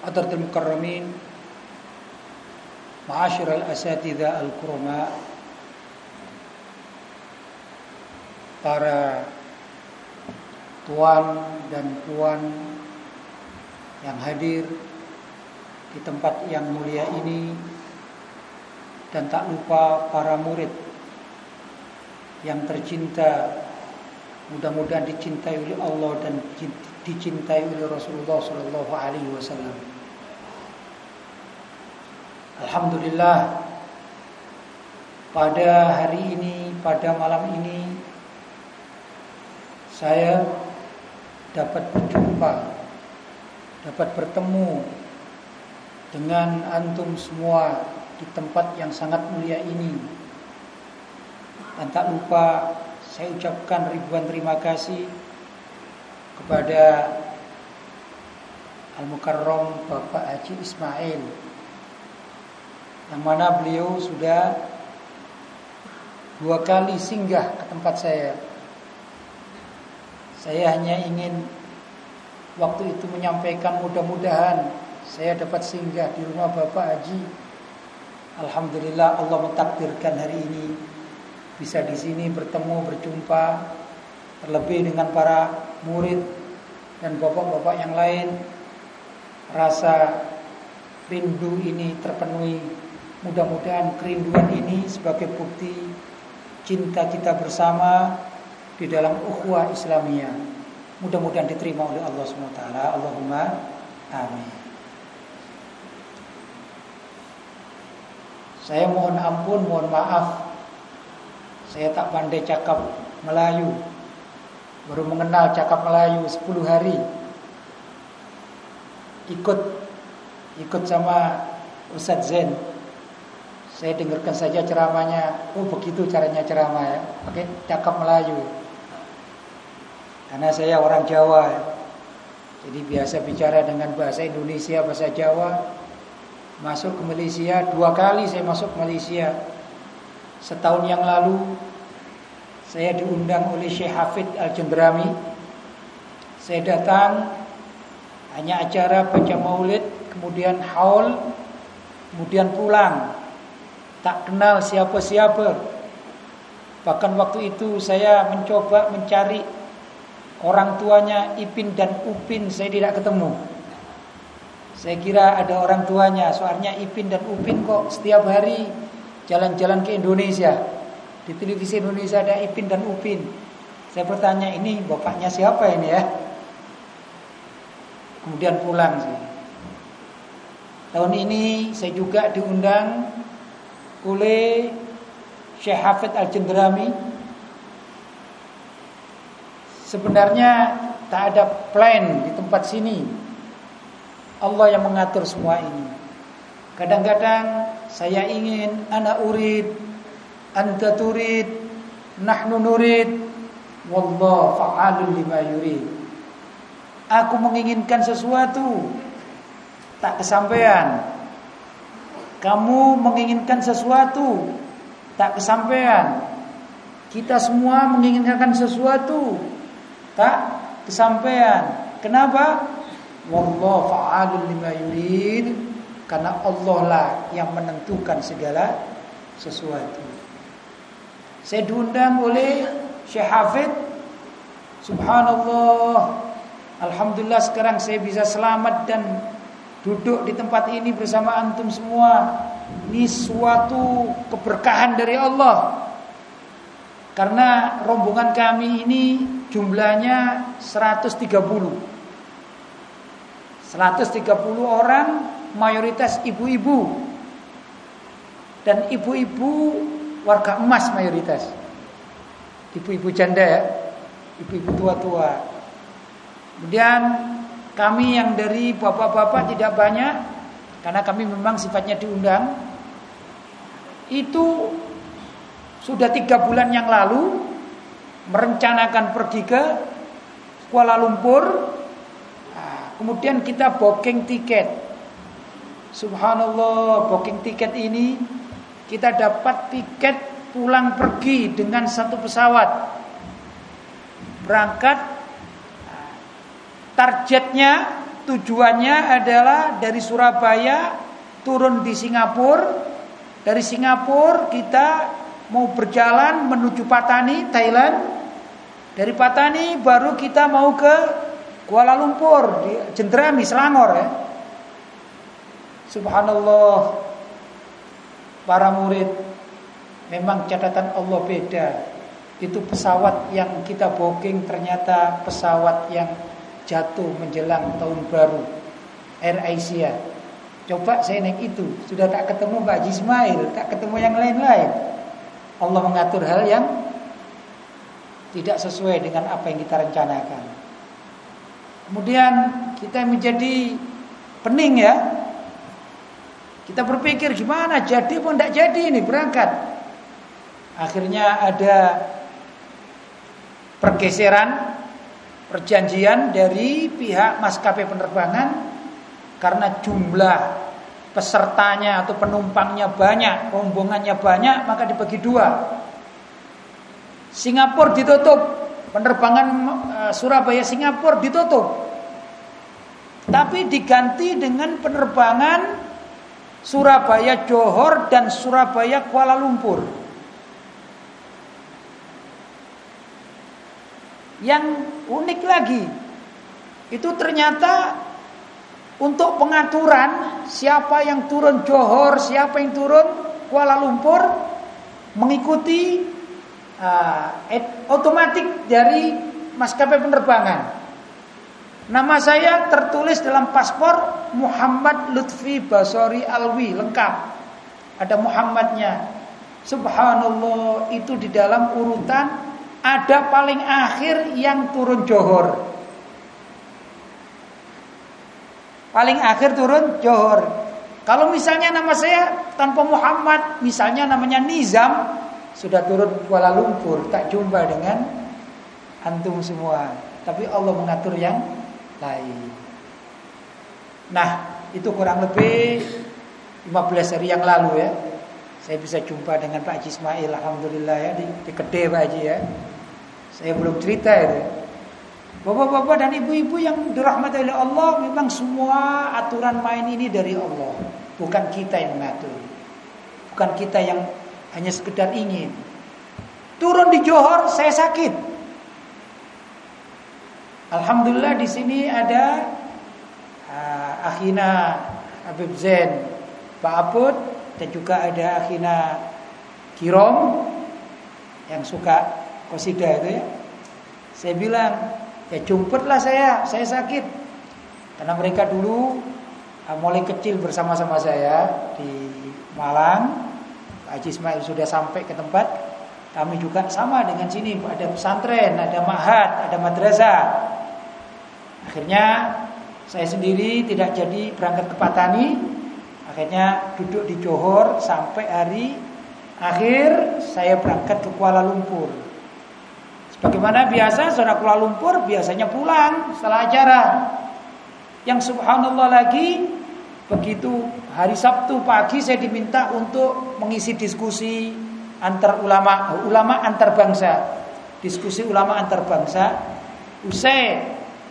Hadratul Mukarramin Ma'asyiral asatidzah al-kurama Para tuan dan puan yang hadir di tempat yang mulia ini dan tak lupa para murid yang tercinta mudah-mudahan dicintai oleh Allah dan dicintai oleh Rasulullah sallallahu alaihi wasallam. Alhamdulillah pada hari ini, pada malam ini saya dapat berjumpa, dapat bertemu dengan antum semua di tempat yang sangat mulia ini. Dan tak lupa saya ucapkan ribuan terima kasih kepada Al-Mukarram Bapak Haji Ismail yang mana beliau sudah dua kali singgah ke tempat saya. Saya hanya ingin waktu itu menyampaikan mudah-mudahan saya dapat singgah di rumah Bapak Haji. Alhamdulillah Allah mentakdirkan hari ini bisa di sini bertemu berjumpa terlebih dengan para murid dan bapak-bapak yang lain rasa rindu ini terpenuhi Mudah-mudahan kerinduan ini sebagai bukti cinta kita bersama di dalam ukhuwah Islamiyah. Mudah-mudahan diterima oleh Allah SWT. Allahumma amin. Saya mohon ampun, mohon maaf. Saya tak pandai cakap Melayu. Baru mengenal cakap Melayu 10 hari. Ikut ikut sama Ustadz Zen saya dengarkan saja ceramahnya. Oh begitu caranya ceramah ya. Pakai cakap Melayu. Karena saya orang Jawa. Jadi biasa bicara dengan bahasa Indonesia, bahasa Jawa. Masuk ke Malaysia dua kali saya masuk ke Malaysia. Setahun yang lalu saya diundang oleh Syekh Hafid Al-Jendrami. Saya datang hanya acara baca maulid, kemudian haul, kemudian pulang tak kenal siapa-siapa. Bahkan waktu itu saya mencoba mencari orang tuanya Ipin dan Upin, saya tidak ketemu. Saya kira ada orang tuanya, soalnya Ipin dan Upin kok setiap hari jalan-jalan ke Indonesia. Di televisi Indonesia ada Ipin dan Upin. Saya bertanya, ini bapaknya siapa ini ya? Kemudian pulang sih. Tahun ini saya juga diundang oleh Syekh Hafid Al-Jendrami Sebenarnya tak ada plan di tempat sini. Allah yang mengatur semua ini. Kadang-kadang saya ingin Anak urid Anta turid Nahnu nurid. Wallah fa'alun lima yurid. Aku menginginkan sesuatu Tak kesampaian kamu menginginkan sesuatu tak kesampaian. Kita semua menginginkan sesuatu tak kesampaian. Kenapa? Wallahu fa'alul lima yurid. Karena Allah lah yang menentukan segala sesuatu. Saya diundang oleh Syekh Hafid Subhanallah Alhamdulillah sekarang saya bisa selamat dan Duduk di tempat ini bersama antum semua Ini suatu keberkahan dari Allah. Karena rombongan kami ini jumlahnya 130 130 orang mayoritas ibu-ibu. Dan ibu-ibu warga emas mayoritas. Ibu-ibu janda ya Ibu-ibu tua-tua. Kemudian kami yang dari bapak-bapak tidak banyak karena kami memang sifatnya diundang. Itu sudah tiga bulan yang lalu merencanakan pergi ke Kuala Lumpur. Nah, kemudian kita booking tiket. Subhanallah, booking tiket ini kita dapat tiket pulang pergi dengan satu pesawat. Berangkat targetnya tujuannya adalah dari Surabaya turun di Singapura. Dari Singapura kita mau berjalan menuju Patani, Thailand. Dari Patani baru kita mau ke Kuala Lumpur di Jendrami, Selangor ya. Subhanallah para murid memang catatan Allah beda. Itu pesawat yang kita booking ternyata pesawat yang jatuh menjelang tahun baru. Air Asia. Coba saya naik itu, sudah tak ketemu Pak Jismail, tak ketemu yang lain-lain. Allah mengatur hal yang tidak sesuai dengan apa yang kita rencanakan. Kemudian kita menjadi pening ya, kita berpikir gimana jadi pun tidak jadi ini berangkat. Akhirnya ada pergeseran perjanjian dari pihak maskapai penerbangan karena jumlah pesertanya atau penumpangnya banyak, rombongannya banyak, maka dibagi dua. Singapura ditutup, penerbangan eh, Surabaya Singapura ditutup. Tapi diganti dengan penerbangan Surabaya Johor dan Surabaya Kuala Lumpur. Yang unik lagi itu ternyata untuk pengaturan siapa yang turun Johor, siapa yang turun Kuala Lumpur mengikuti uh, otomatik dari maskapai penerbangan. Nama saya tertulis dalam paspor Muhammad Lutfi Basori Alwi lengkap. Ada Muhammadnya. Subhanallah itu di dalam urutan ada paling akhir yang turun Johor. Paling akhir turun Johor. Kalau misalnya nama saya tanpa Muhammad, misalnya namanya Nizam, sudah turun Kuala Lumpur, tak jumpa dengan antum semua. Tapi Allah mengatur yang lain. Nah, itu kurang lebih 15 hari yang lalu ya. Saya bisa jumpa dengan Pak Haji Ismail Alhamdulillah ya di, di Kede Pak Haji ya. Saya belum cerita itu. Bapak-bapak dan ibu-ibu yang dirahmati oleh Allah memang semua aturan main ini dari Allah, bukan kita yang mengatur. Bukan kita yang hanya sekedar ingin. Turun di Johor saya sakit. Alhamdulillah di sini ada uh, Akhina Habib Zain Pak Apud dan juga ada Akhina Kirom yang suka kosida itu ya. Saya bilang, ya jumputlah saya, saya sakit. Karena mereka dulu uh, mulai kecil bersama-sama saya di Malang. Pak Haji Ismail sudah sampai ke tempat kami juga sama dengan sini ada pesantren, ada mahat, ada madrasah. Akhirnya saya sendiri tidak jadi berangkat ke Patani. Akhirnya duduk di Johor sampai hari akhir saya berangkat ke Kuala Lumpur. Sebagaimana biasa saudara Kuala Lumpur biasanya pulang setelah acara. Yang subhanallah lagi begitu hari Sabtu pagi saya diminta untuk mengisi diskusi antar ulama ulama antar bangsa. Diskusi ulama antar bangsa. Usai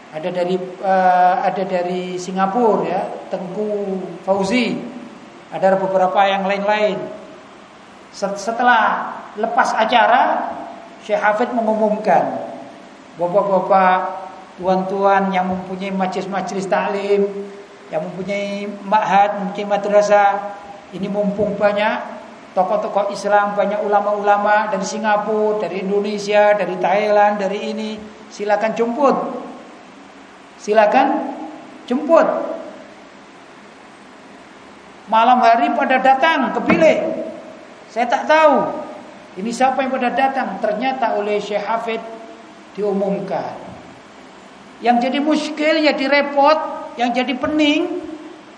ada dari uh, ada dari Singapura ya, Tengku Fauzi. Ada beberapa yang lain-lain. Setelah lepas acara, Syekh Hafid mengumumkan bapak-bapak, tuan-tuan yang mempunyai majelis-majelis taklim, yang mempunyai ma'had, mempunyai madrasah, ini mumpung banyak tokoh-tokoh Islam, banyak ulama-ulama dari Singapura, dari Indonesia, dari Thailand, dari ini, silakan jemput Silakan jemput. Malam hari pada datang ke bilik. Saya tak tahu ini siapa yang pada datang. Ternyata oleh Syekh Hafid diumumkan. Yang jadi muskil, jadi repot, yang jadi pening.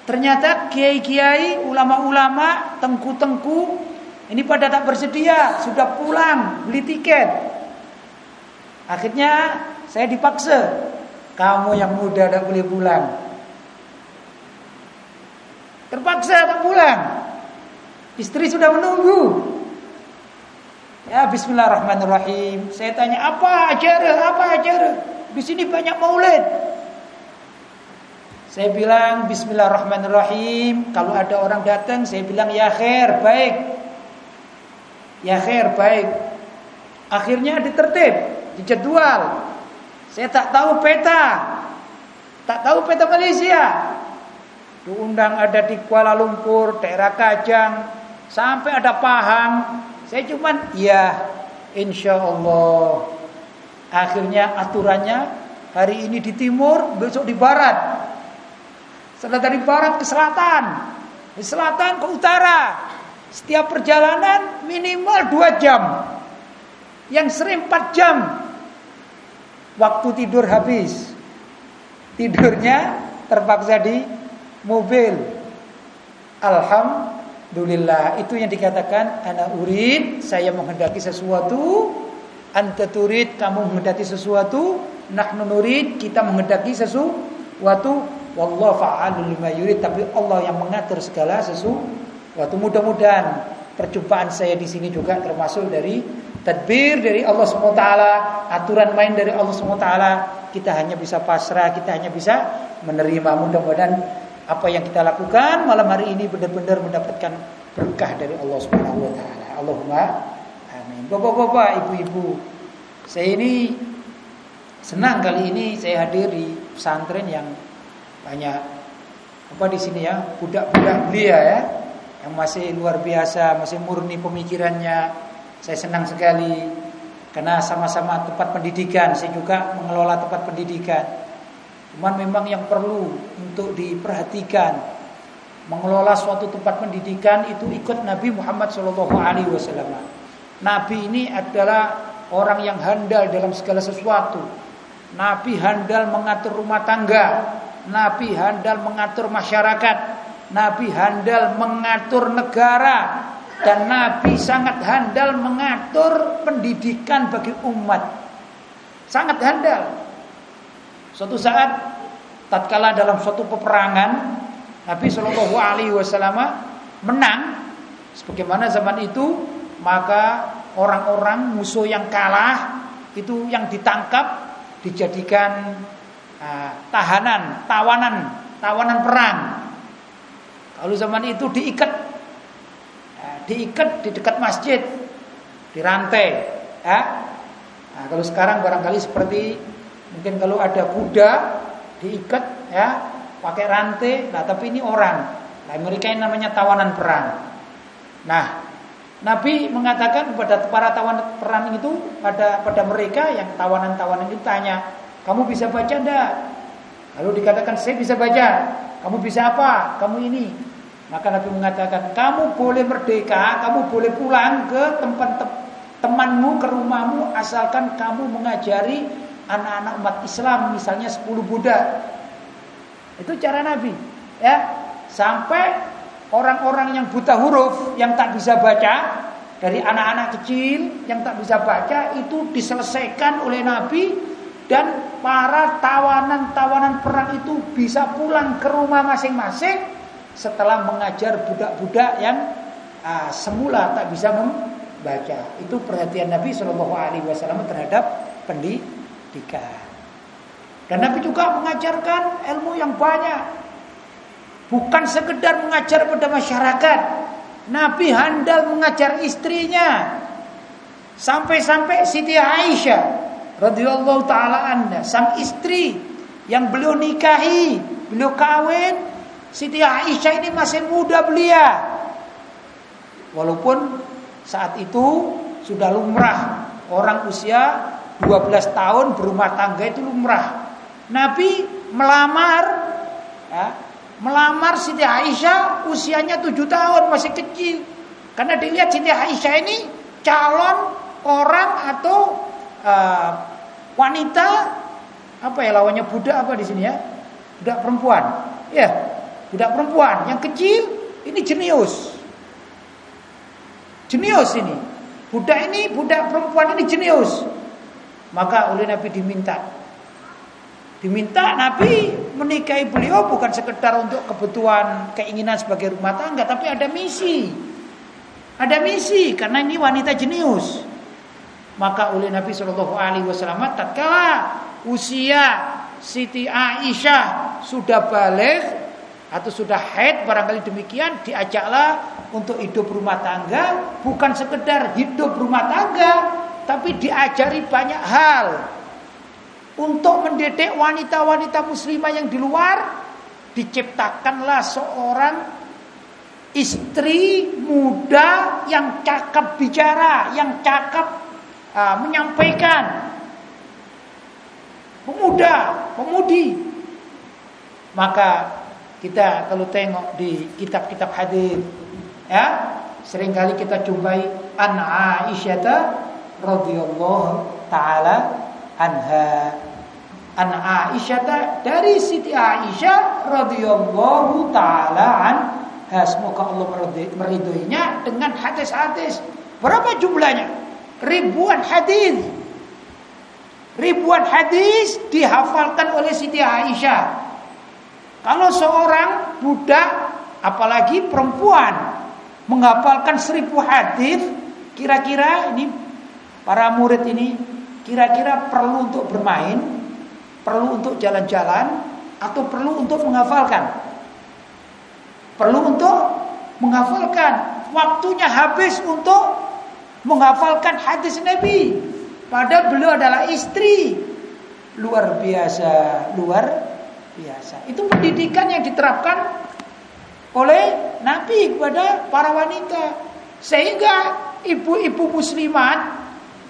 Ternyata kiai-kiai, ulama-ulama, tengku-tengku ini pada tak bersedia, sudah pulang beli tiket. Akhirnya saya dipaksa, kamu yang muda tak boleh pulang. Terpaksa tak pulang. Istri sudah menunggu. Ya Bismillahirrahmanirrahim. Saya tanya apa acara, apa acara? Di sini banyak maulid. Saya bilang bismillahirrahmanirrahim. Kalau ada orang datang saya bilang ya khair, baik. Ya khair, baik. Akhirnya ditertib, dijadwal. Saya tak tahu peta. Tak tahu peta Malaysia. Diundang ada di Kuala Lumpur, daerah Kajang, sampai ada Pahang. Saya cuman ya insya Allah. Akhirnya aturannya hari ini di timur, besok di barat. Setelah dari barat ke selatan, di selatan ke utara. Setiap perjalanan minimal dua jam. Yang sering empat jam. Waktu tidur habis. Tidurnya terpaksa di mobil. Alhamdulillah. Itu yang dikatakan anak urid, saya menghendaki sesuatu, anta turid, kamu menghendaki sesuatu, nahnu nurid, kita menghendaki sesuatu Wallahu fa'alul lima yurid tapi Allah yang mengatur segala sesuatu. Mudah-mudahan perjumpaan saya di sini juga termasuk dari tadbir dari Allah SWT, aturan main dari Allah SWT. Kita hanya bisa pasrah, kita hanya bisa menerima. Mudah-mudahan apa yang kita lakukan malam hari ini benar-benar mendapatkan berkah dari Allah Subhanahu wa taala. Allahumma amin. Bapak-bapak, ibu-ibu, saya ini senang kali ini saya hadir di pesantren yang banyak apa di sini ya budak-budak belia ya yang masih luar biasa masih murni pemikirannya saya senang sekali karena sama-sama tempat pendidikan saya juga mengelola tempat pendidikan cuman memang yang perlu untuk diperhatikan mengelola suatu tempat pendidikan itu ikut Nabi Muhammad Shallallahu Alaihi Wasallam. Nabi ini adalah orang yang handal dalam segala sesuatu. Nabi handal mengatur rumah tangga. Nabi handal mengatur masyarakat, Nabi handal mengatur negara, dan Nabi sangat handal mengatur pendidikan bagi umat. Sangat handal. Suatu saat tatkala dalam suatu peperangan Nabi Shallallahu alaihi wasallam menang sebagaimana zaman itu maka orang-orang musuh yang kalah itu yang ditangkap dijadikan Nah, tahanan, tawanan, tawanan perang. Kalau zaman itu diikat, nah, diikat di dekat masjid, dirantai. Ya. Nah, kalau sekarang barangkali seperti mungkin kalau ada kuda diikat, ya, pakai rantai. Nah, tapi ini orang. Nah, mereka yang namanya tawanan perang. Nah, Nabi mengatakan kepada para tawanan perang itu pada pada mereka yang tawanan-tawanan itu tanya, kamu bisa baca enggak? Lalu dikatakan saya bisa baca. Kamu bisa apa? Kamu ini. Maka Nabi mengatakan kamu boleh merdeka, kamu boleh pulang ke tempat te temanmu, ke rumahmu asalkan kamu mengajari anak-anak umat Islam misalnya 10 budak. Itu cara Nabi, ya. Sampai orang-orang yang buta huruf, yang tak bisa baca, dari anak-anak kecil yang tak bisa baca itu diselesaikan oleh Nabi dan para tawanan-tawanan perang itu bisa pulang ke rumah masing-masing setelah mengajar budak-budak yang uh, semula tak bisa membaca. Itu perhatian Nabi Shallallahu Alaihi Wasallam terhadap pendidikan. Dan Nabi juga mengajarkan ilmu yang banyak, bukan sekedar mengajar pada masyarakat. Nabi handal mengajar istrinya, sampai-sampai Siti Aisyah radhiyallahu taala anha, sang istri yang beliau nikahi, beliau kawin, Siti Aisyah ini masih muda belia. Walaupun saat itu sudah lumrah orang usia 12 tahun berumah tangga itu lumrah. Nabi melamar ya, melamar Siti Aisyah usianya 7 tahun masih kecil. Karena dilihat Siti Aisyah ini calon orang atau uh, wanita apa ya lawannya budak apa di sini ya? Budak perempuan. Ya. budak perempuan yang kecil ini jenius. Jenius ini. Budak ini, budak perempuan ini jenius. Maka oleh Nabi diminta. Diminta Nabi menikahi beliau bukan sekedar untuk kebutuhan keinginan sebagai rumah tangga, tapi ada misi. Ada misi karena ini wanita jenius. Maka oleh Nabi Shallallahu Alaihi Wasallam tatkala usia Siti Aisyah sudah balik atau sudah haid barangkali demikian diajaklah untuk hidup rumah tangga bukan sekedar hidup rumah tangga tapi diajari banyak hal untuk mendidik wanita-wanita muslimah yang di luar diciptakanlah seorang istri muda yang cakap bicara, yang cakap uh, menyampaikan. Pemuda, pemudi. Maka kita kalau tengok di kitab-kitab hadis ya, sering kali kita jumpai an Aisyah radhiyallahu taala anha. An Aisyah dari Siti Aisyah radhiyallahu taala anha. Semoga Allah meridhoinya dengan hadis-hadis. Berapa jumlahnya? Ribuan hadis. Ribuan hadis dihafalkan oleh Siti Aisyah. Kalau seorang budak apalagi perempuan menghafalkan seribu hadis kira-kira ini Para murid ini kira-kira perlu untuk bermain, perlu untuk jalan-jalan, atau perlu untuk menghafalkan? Perlu untuk menghafalkan. Waktunya habis untuk menghafalkan hadis Nabi. Padahal beliau adalah istri. Luar biasa, luar biasa. Itu pendidikan yang diterapkan oleh Nabi kepada para wanita. Sehingga ibu-ibu muslimat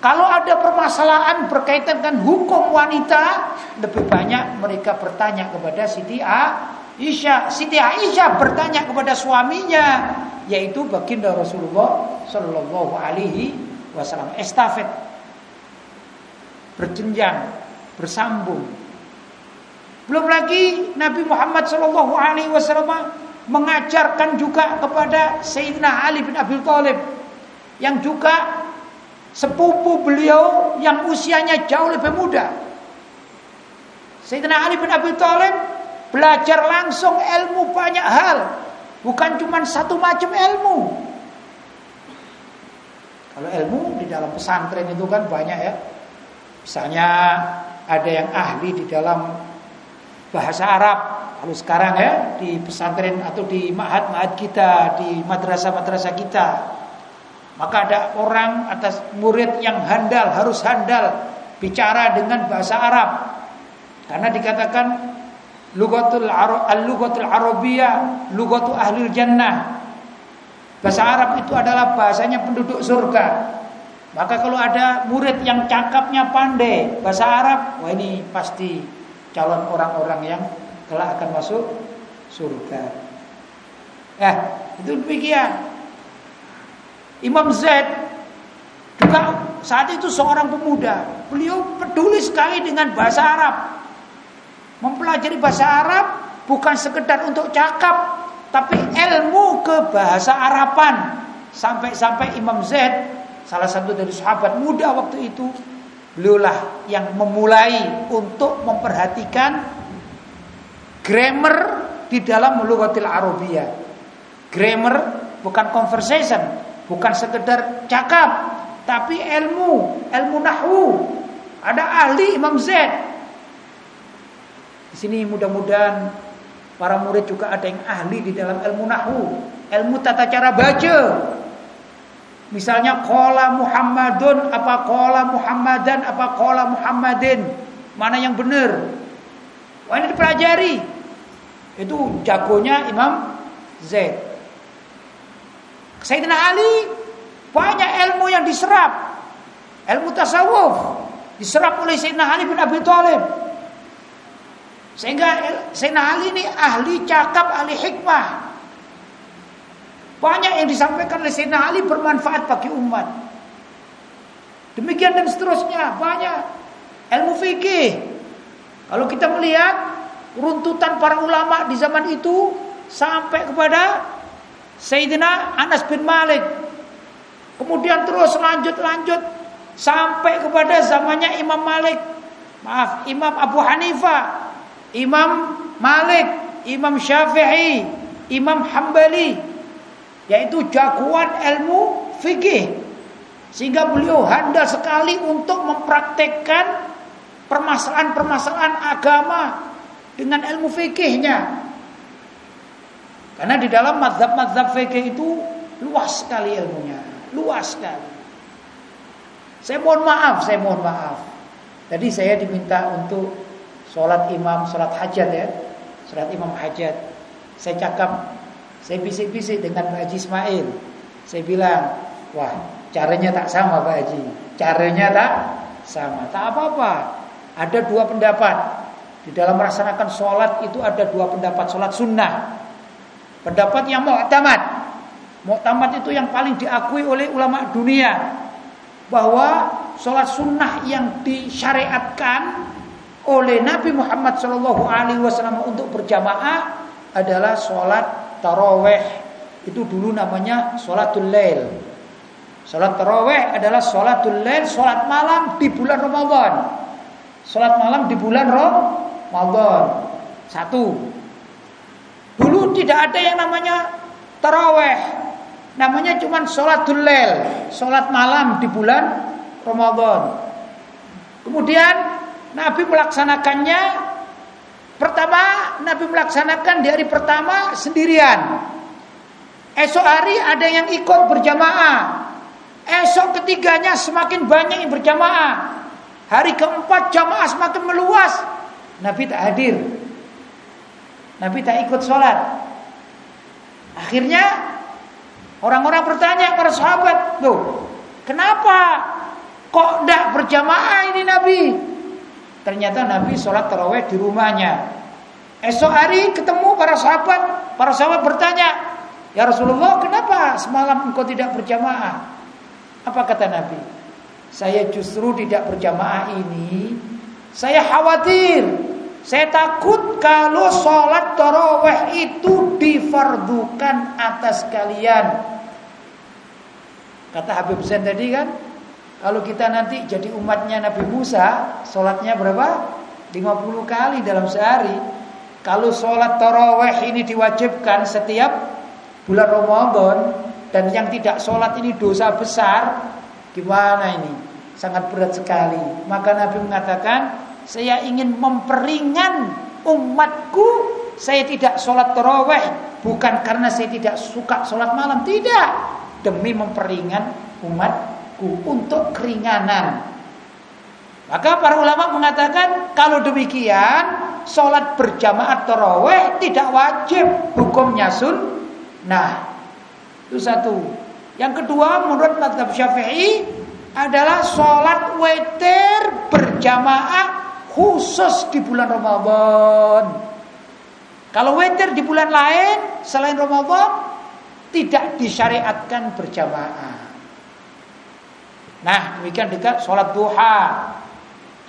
kalau ada permasalahan berkaitan dengan hukum wanita, lebih banyak mereka bertanya kepada Siti Aisyah. Siti Aisyah bertanya kepada suaminya, yaitu baginda Rasulullah Shallallahu Alaihi Wasallam. Estafet berjenjang, bersambung. Belum lagi Nabi Muhammad Shallallahu Alaihi Wasallam mengajarkan juga kepada Sayyidina Ali bin Abi Thalib yang juga sepupu beliau yang usianya jauh lebih muda. Sayyidina Ali bin Abi Thalib belajar langsung ilmu banyak hal, bukan cuma satu macam ilmu. Kalau ilmu di dalam pesantren itu kan banyak ya. Misalnya ada yang ahli di dalam bahasa Arab. Kalau sekarang ya di pesantren atau di mahat-mahat kita, di madrasah-madrasah kita, maka ada orang atas murid yang handal, harus handal bicara dengan bahasa Arab. Karena dikatakan lugatul al-lugatul arabiyah, lugatul ahli jannah. Bahasa Arab itu adalah bahasanya penduduk surga. Maka kalau ada murid yang cakapnya pandai bahasa Arab, wah ini pasti calon orang-orang yang kelak akan masuk surga. Eh, itu demikian. Imam Zaid juga saat itu seorang pemuda. Beliau peduli sekali dengan bahasa Arab. Mempelajari bahasa Arab bukan sekedar untuk cakap, tapi ilmu ke bahasa Araban. Sampai-sampai Imam Zaid, salah satu dari sahabat muda waktu itu, beliaulah yang memulai untuk memperhatikan grammar di dalam lughatil Arabiyah. Grammar bukan conversation, Bukan sekedar cakap, tapi ilmu, ilmu nahwu. Ada ahli Imam Zaid. Di sini mudah-mudahan para murid juga ada yang ahli di dalam ilmu nahwu, ilmu tata cara baca. Misalnya qala Muhammadun apa qala Muhammadan apa qala Muhammadin. Mana yang benar? Wah ini dipelajari. Itu jagonya Imam Zaid. Sayyidina Ali banyak ilmu yang diserap. Ilmu tasawuf diserap oleh Sayyidina Ali bin Abi Thalib. Sehingga Sayyidina Ali ini ahli cakap, ahli hikmah. Banyak yang disampaikan oleh Sayyidina Ali bermanfaat bagi umat. Demikian dan seterusnya, banyak ilmu fikih. Kalau kita melihat runtutan para ulama di zaman itu sampai kepada Sayyidina Anas bin Malik. Kemudian terus lanjut-lanjut sampai kepada zamannya Imam Malik. Maaf, Imam Abu Hanifah, Imam Malik, Imam Syafi'i, Imam Hambali, yaitu jagoan ilmu fikih. Sehingga beliau handal sekali untuk mempraktekkan permasalahan-permasalahan agama dengan ilmu fikihnya. Karena di dalam mazhab-mazhab fikih itu luas sekali ilmunya, luas sekali. Saya mohon maaf, saya mohon maaf. Tadi saya diminta untuk sholat imam, sholat hajat ya, sholat imam hajat. Saya cakap, saya bisik-bisik dengan Pak Haji Ismail. Saya bilang, wah caranya tak sama Pak Haji, caranya tak sama, tak apa-apa. Ada dua pendapat di dalam melaksanakan sholat itu ada dua pendapat sholat sunnah. Pendapat yang mu'tamad. Mu'tamad itu yang paling diakui oleh ulama dunia bahwa sholat sunnah yang disyariatkan oleh Nabi Muhammad Shallallahu Alaihi Wasallam untuk berjamaah adalah sholat taraweh. Itu dulu namanya sholatul lail. Sholat taraweh adalah sholatul lail, sholat malam di bulan Ramadan. Sholat malam di bulan Ramadan. Satu. Dulu tidak ada yang namanya taraweh. Namanya cuma sholat lail, sholat malam di bulan Ramadan. Kemudian Nabi melaksanakannya pertama Nabi melaksanakan di hari pertama sendirian. Esok hari ada yang ikut berjamaah. Esok ketiganya semakin banyak yang berjamaah. Hari keempat jamaah semakin meluas. Nabi tak hadir. Nabi tak ikut sholat. Akhirnya orang-orang bertanya para sahabat, loh, kenapa kok tidak berjamaah ini Nabi? Ternyata Nabi sholat taraweh di rumahnya. Esok hari ketemu para sahabat, para sahabat bertanya, ya Rasulullah, kenapa semalam engkau tidak berjamaah? Apa kata Nabi? Saya justru tidak berjamaah ini Saya khawatir Saya takut kalau sholat taraweh itu difardukan atas kalian Kata Habib Zain tadi kan Kalau kita nanti jadi umatnya Nabi Musa Sholatnya berapa? 50 kali dalam sehari Kalau sholat taraweh ini diwajibkan setiap bulan Ramadan Dan yang tidak sholat ini dosa besar Gimana ini? Sangat berat sekali. Maka Nabi mengatakan, saya ingin memperingan umatku. Saya tidak sholat terawih. Bukan karena saya tidak suka sholat malam. Tidak. Demi memperingan umatku. Untuk keringanan. Maka para ulama mengatakan, kalau demikian, sholat berjamaah terawih tidak wajib. Hukumnya sun. Nah, itu satu. Yang kedua menurut madhab syafi'i adalah sholat wetir berjamaah khusus di bulan Ramadan. Kalau wetir di bulan lain selain Ramadan tidak disyariatkan berjamaah. Nah, demikian juga sholat duha.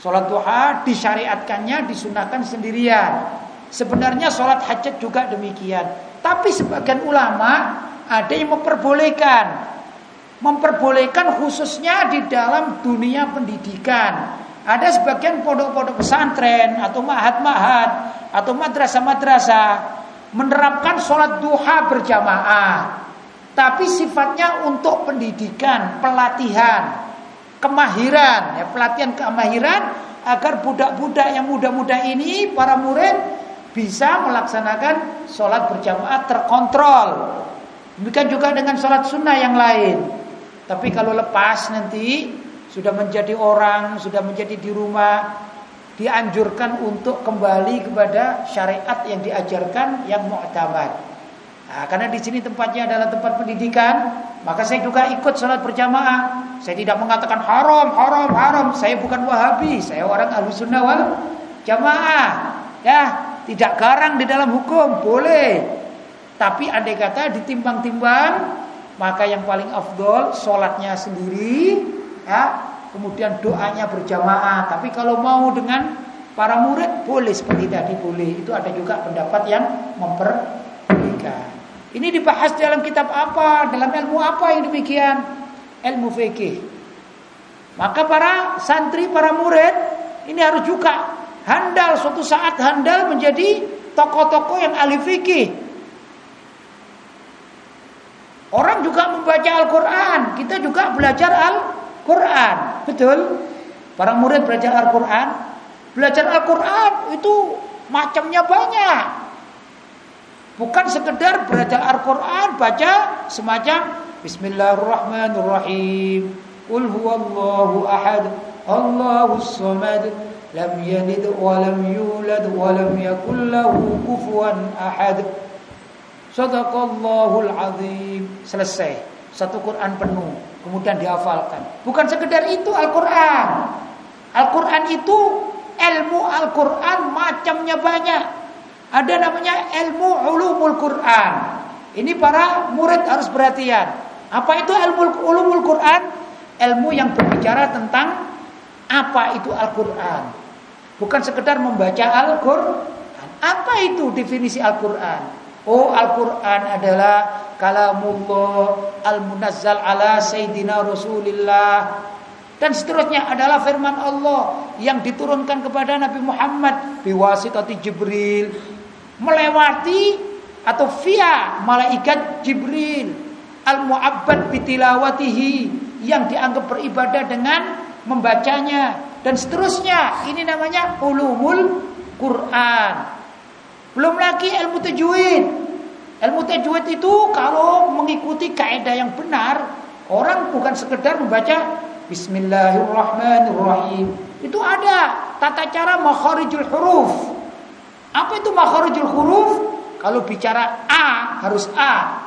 Sholat duha disyariatkannya disunahkan sendirian. Sebenarnya sholat hajat juga demikian. Tapi sebagian ulama ada yang memperbolehkan memperbolehkan khususnya di dalam dunia pendidikan. Ada sebagian pondok-pondok pesantren atau mahat-mahat atau madrasah-madrasah menerapkan sholat duha berjamaah. Tapi sifatnya untuk pendidikan, pelatihan, kemahiran, ya, pelatihan kemahiran agar budak-budak yang muda-muda ini para murid bisa melaksanakan sholat berjamaah terkontrol Demikian juga dengan sholat sunnah yang lain. Tapi kalau lepas nanti sudah menjadi orang, sudah menjadi di rumah, dianjurkan untuk kembali kepada syariat yang diajarkan yang mu'tamad. Nah, karena di sini tempatnya adalah tempat pendidikan, maka saya juga ikut sholat berjamaah. Saya tidak mengatakan haram, haram, haram. Saya bukan wahabi, saya orang ahlu sunnah wal jamaah. Ya, tidak garang di dalam hukum, boleh. Tapi andai kata ditimbang-timbang maka yang paling afdol sholatnya sendiri ya kemudian doanya berjamaah tapi kalau mau dengan para murid boleh seperti tadi boleh itu ada juga pendapat yang memperbolehkan Ini dibahas dalam kitab apa? Dalam ilmu apa yang demikian? Ilmu fikih. Maka para santri, para murid ini harus juga handal suatu saat handal menjadi tokoh-tokoh yang ahli fikih. Orang juga membaca Al-Quran, kita juga belajar Al-Quran, betul? Para murid belajar Al-Quran, belajar Al-Quran itu macamnya banyak. Bukan sekedar belajar Al-Quran, baca semacam Bismillahirrahmanirrahim. Qul huwallahu ahad, Allahus samad, lam yalid wa lam yulad wa lam yakul lahu kufuwan. Sadaqallahul azim. Selesai. Satu Quran penuh, kemudian dihafalkan. Bukan sekedar itu Al-Qur'an. Al-Qur'an itu ilmu Al-Qur'an macamnya banyak. Ada namanya ilmu ulumul Quran. Ini para murid harus perhatian. Apa itu ilmu ulumul Quran? Ilmu yang berbicara tentang apa itu Al-Quran. Bukan sekedar membaca Al-Quran. Apa itu definisi Al-Quran? Oh Al-Quran adalah kalamullah al-munazzal ala Sayyidina Rasulillah. Dan seterusnya adalah firman Allah yang diturunkan kepada Nabi Muhammad biwasitati Jibril melewati atau via malaikat Jibril al-mu'abbad bitilawatihi yang dianggap beribadah dengan membacanya. Dan seterusnya ini namanya ulumul Quran belum lagi ilmu tajwid ilmu tajwid itu kalau mengikuti kaidah yang benar orang bukan sekedar membaca Bismillahirrahmanirrahim itu ada tata cara makharijul huruf apa itu makharijul huruf? Kalau bicara A harus A,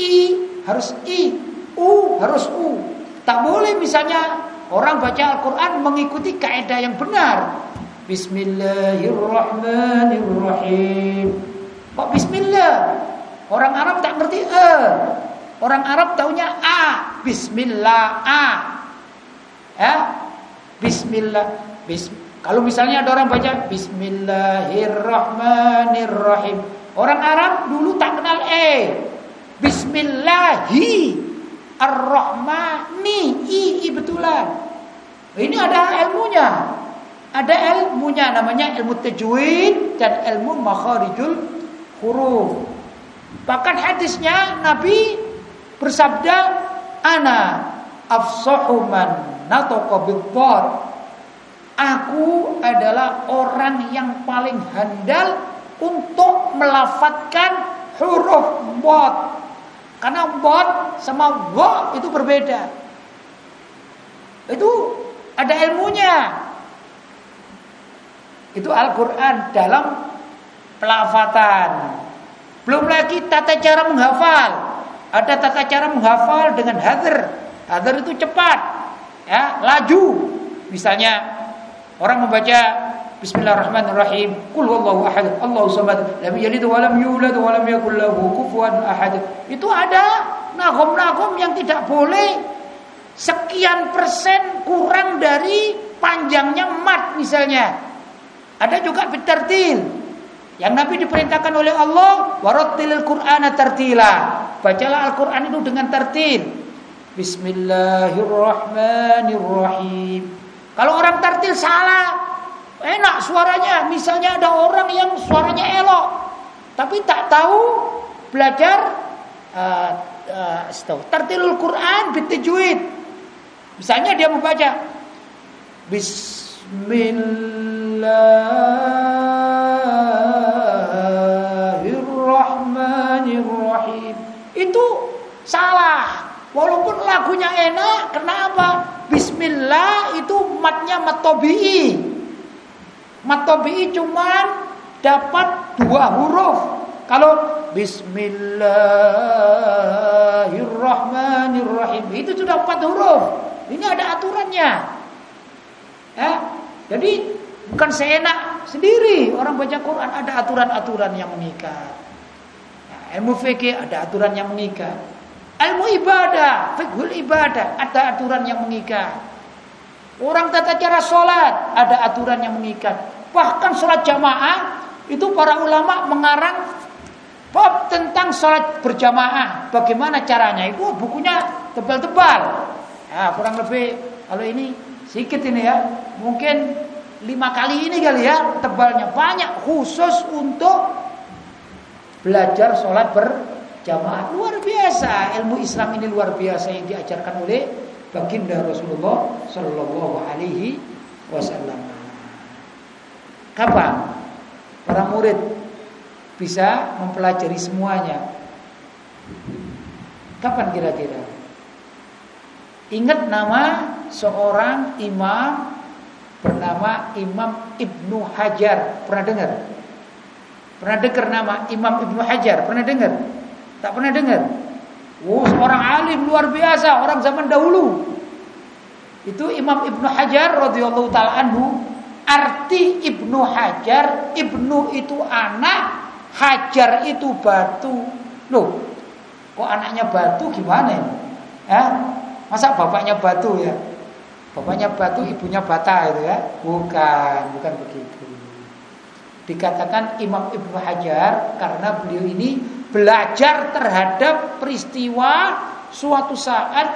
I harus I, U harus U. Tak boleh misalnya orang baca Al-Quran mengikuti kaidah yang benar. Bismillahirrahmanirrahim. Kok Bismillah? Orang Arab tak ngerti E. Orang Arab taunya A. Bismillah A. Ya? Bismillah. Bismillah. Kalau misalnya ada orang baca Bismillahirrahmanirrahim. Orang Arab dulu tak kenal E. Bismillahi Ar-Rahmani I, I betulan. Ini ada ilmunya. Ada ilmunya namanya ilmu tajwid dan ilmu makharijul huruf. Bahkan hadisnya Nabi bersabda ana afsahu man nataqa Aku adalah orang yang paling handal untuk melafatkan huruf bot. Karena bot sama wa itu berbeda. Itu ada ilmunya. Itu Al-Quran dalam pelafatan. Belum lagi tata cara menghafal. Ada tata cara menghafal dengan hadr. Hadr itu cepat, ya, laju. Misalnya Orang membaca Bismillahirrahmanirrahim. Qul huwallahu ahad, Allahu samad, lam yalid wa lam yulad wa lam yakul lahu kufuwan ahad. Itu ada nagom-nagom yang tidak boleh sekian persen kurang dari panjangnya mat misalnya. Ada juga bitartil. Yang Nabi diperintahkan oleh Allah, warattilil Qur'ana tartila. Bacalah Al-Qur'an itu dengan tartil. Bismillahirrahmanirrahim. Kalau orang tartil salah, enak suaranya. Misalnya ada orang yang suaranya elok, tapi tak tahu belajar uh, uh, tartilul Quran bitajwid. Misalnya dia membaca Bismillahirrahmanirrahim. Itu salah. Walaupun lagunya enak, kenapa? Bismillah itu matnya matobi'i. Matobi'i cuman dapat dua huruf. Kalau Bismillahirrahmanirrahim itu sudah empat huruf. Ini ada aturannya. Ya, jadi bukan seenak sendiri orang baca Quran ada aturan-aturan yang mengikat. Ya, ilmu fikih ada aturan yang mengikat. Ilmu ibadah, fikhul ibadah, ada aturan yang mengikat. Orang tata cara sholat, ada aturan yang mengikat. Bahkan sholat jamaah, itu para ulama mengarang Bab tentang sholat berjamaah, bagaimana caranya? Itu bukunya tebal-tebal. Ya, kurang lebih kalau ini sedikit ini ya, mungkin lima kali ini kali ya tebalnya banyak khusus untuk belajar sholat berjamaah luar biasa ilmu Islam ini luar biasa yang diajarkan oleh baginda Rasulullah Shallallahu Alaihi Wasallam. Kapan para murid bisa mempelajari semuanya. Kapan kira-kira? Ingat nama seorang imam bernama Imam Ibnu Hajar. Pernah dengar? Pernah dengar nama Imam Ibnu Hajar? Pernah dengar? Tak pernah dengar? Oh, seorang alim luar biasa, orang zaman dahulu. Itu Imam Ibnu Hajar radhiyallahu taala anhu. Arti Ibnu Hajar, Ibnu itu anak, Hajar itu batu. Loh, kok anaknya batu gimana ini? Ya? Masa bapaknya batu ya? Bapaknya batu, ibunya bata itu ya? Bukan, bukan begitu. Dikatakan Imam Ibnu Hajar karena beliau ini belajar terhadap peristiwa suatu saat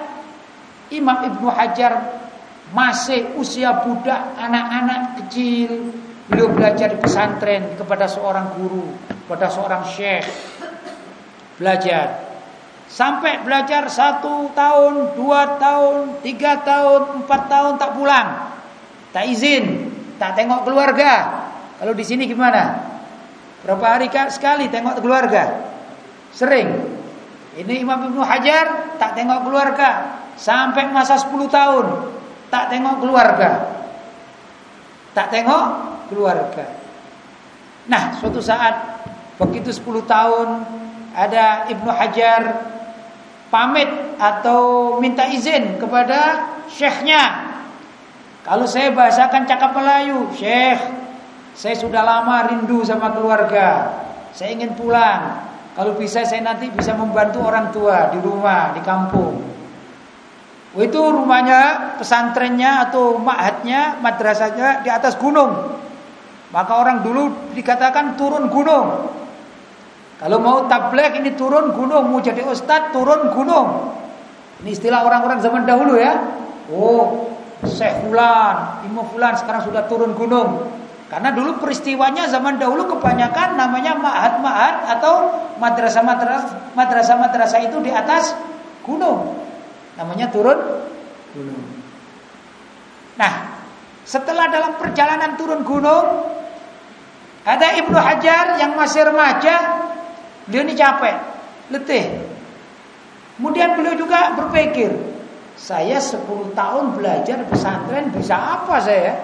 Imam Ibnu Hajar masih usia budak, anak-anak kecil, Beliau belajar di pesantren kepada seorang guru, kepada seorang syekh. Belajar. Sampai belajar satu tahun, dua tahun, tiga tahun, empat tahun tak pulang. Tak izin, tak tengok keluarga. Kalau di sini gimana? Berapa hari sekali tengok keluarga? Sering. Ini Imam Ibnu Hajar tak tengok keluarga sampai masa 10 tahun tak tengok keluarga. Tak tengok keluarga. Nah, suatu saat begitu 10 tahun ada Ibnu Hajar pamit atau minta izin kepada syekhnya. Kalau saya bahasakan cakap Melayu, Syekh, saya sudah lama rindu sama keluarga. Saya ingin pulang. Kalau bisa saya nanti bisa membantu orang tua di rumah, di kampung. Oh, itu rumahnya, pesantrennya atau ma'hadnya, madrasahnya di atas gunung. Maka orang dulu dikatakan turun gunung. Kalau mau tabligh ini turun gunung, mau jadi ustad turun gunung. Ini istilah orang-orang zaman dahulu ya. Oh, Syekh Fulan, Imam Fulan sekarang sudah turun gunung. Karena dulu peristiwanya zaman dahulu kebanyakan namanya ma'had-ma'had atau madrasah-madrasah madrasah-madrasah itu di atas gunung. Namanya turun gunung. Nah, setelah dalam perjalanan turun gunung, ada Ibnu Hajar yang masih remaja, dia ini capek, letih. Kemudian beliau juga berpikir, saya 10 tahun belajar pesantren bisa apa saya?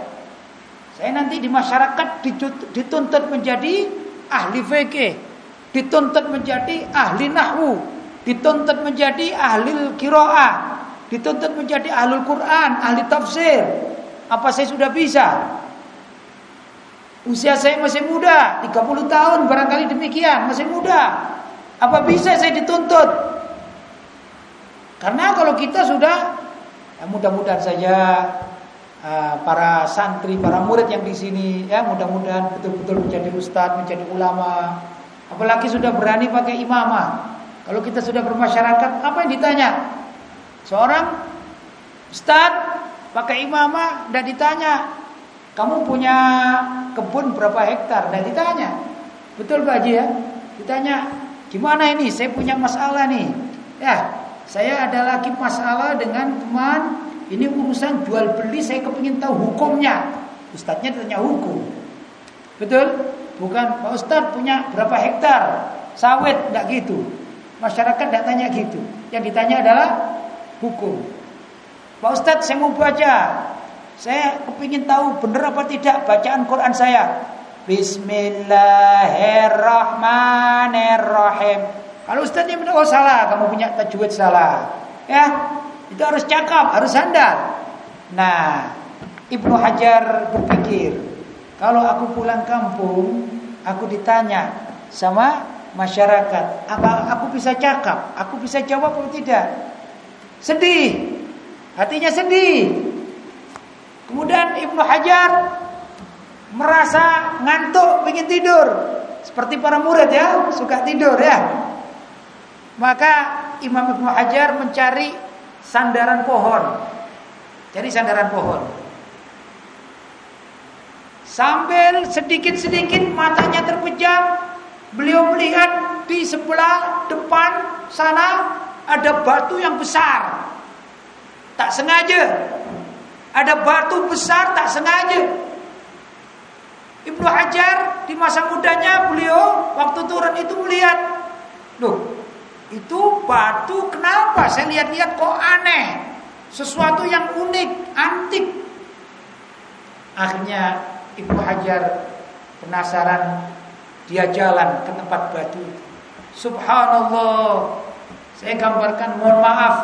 Saya nanti di masyarakat dituntut menjadi ahli fikih, dituntut menjadi ahli nahwu, dituntut menjadi ahli kiroah, dituntut menjadi ahli Quran, ahli tafsir. Apa saya sudah bisa? Usia saya masih muda, 30 tahun barangkali demikian, masih muda. Apa bisa saya dituntut? Karena kalau kita sudah ya mudah-mudahan saja uh, para santri, para murid yang di sini ya mudah-mudahan betul-betul menjadi ustadz, menjadi ulama. Apalagi sudah berani pakai imamah. Kalau kita sudah bermasyarakat, apa yang ditanya? Seorang ustadz pakai imamah dan ditanya, kamu punya kebun berapa hektar? Dan ditanya. Betul Pak Haji ya? Ditanya, gimana ini? Saya punya masalah nih. Ya, saya ada lagi masalah dengan teman. Ini urusan jual beli, saya kepingin tahu hukumnya. Ustadznya ditanya hukum. Betul? Bukan Pak Ustadz punya berapa hektar sawit, enggak gitu. Masyarakat enggak tanya gitu. Yang ditanya adalah hukum. Pak Ustadz saya mau baca saya kepingin tahu benar apa tidak bacaan Quran saya. Bismillahirrahmanirrahim. Kalau Ustaz ini oh salah, kamu punya tajwid salah. Ya, itu harus cakap, harus handal. Nah, Ibnu Hajar berpikir, kalau aku pulang kampung, aku ditanya sama masyarakat, apa aku bisa cakap, aku bisa jawab atau tidak? Sedih. Hatinya sedih. Kemudian Ibnu Hajar merasa ngantuk, ingin tidur. seperti para murid ya, suka tidur ya. Maka Imam Ibnu Hajar mencari sandaran pohon. Cari sandaran pohon. Sambil sedikit-sedikit matanya terpejam, beliau melihat di sebelah depan sana ada batu yang besar. Tak sengaja. Ada batu besar tak sengaja. Ibnu Hajar di masa mudanya beliau waktu turun itu melihat, loh, itu batu kenapa? Saya lihat-lihat kok aneh. Sesuatu yang unik, antik. Akhirnya Ibnu Hajar penasaran dia jalan ke tempat batu Subhanallah. Saya gambarkan mohon maaf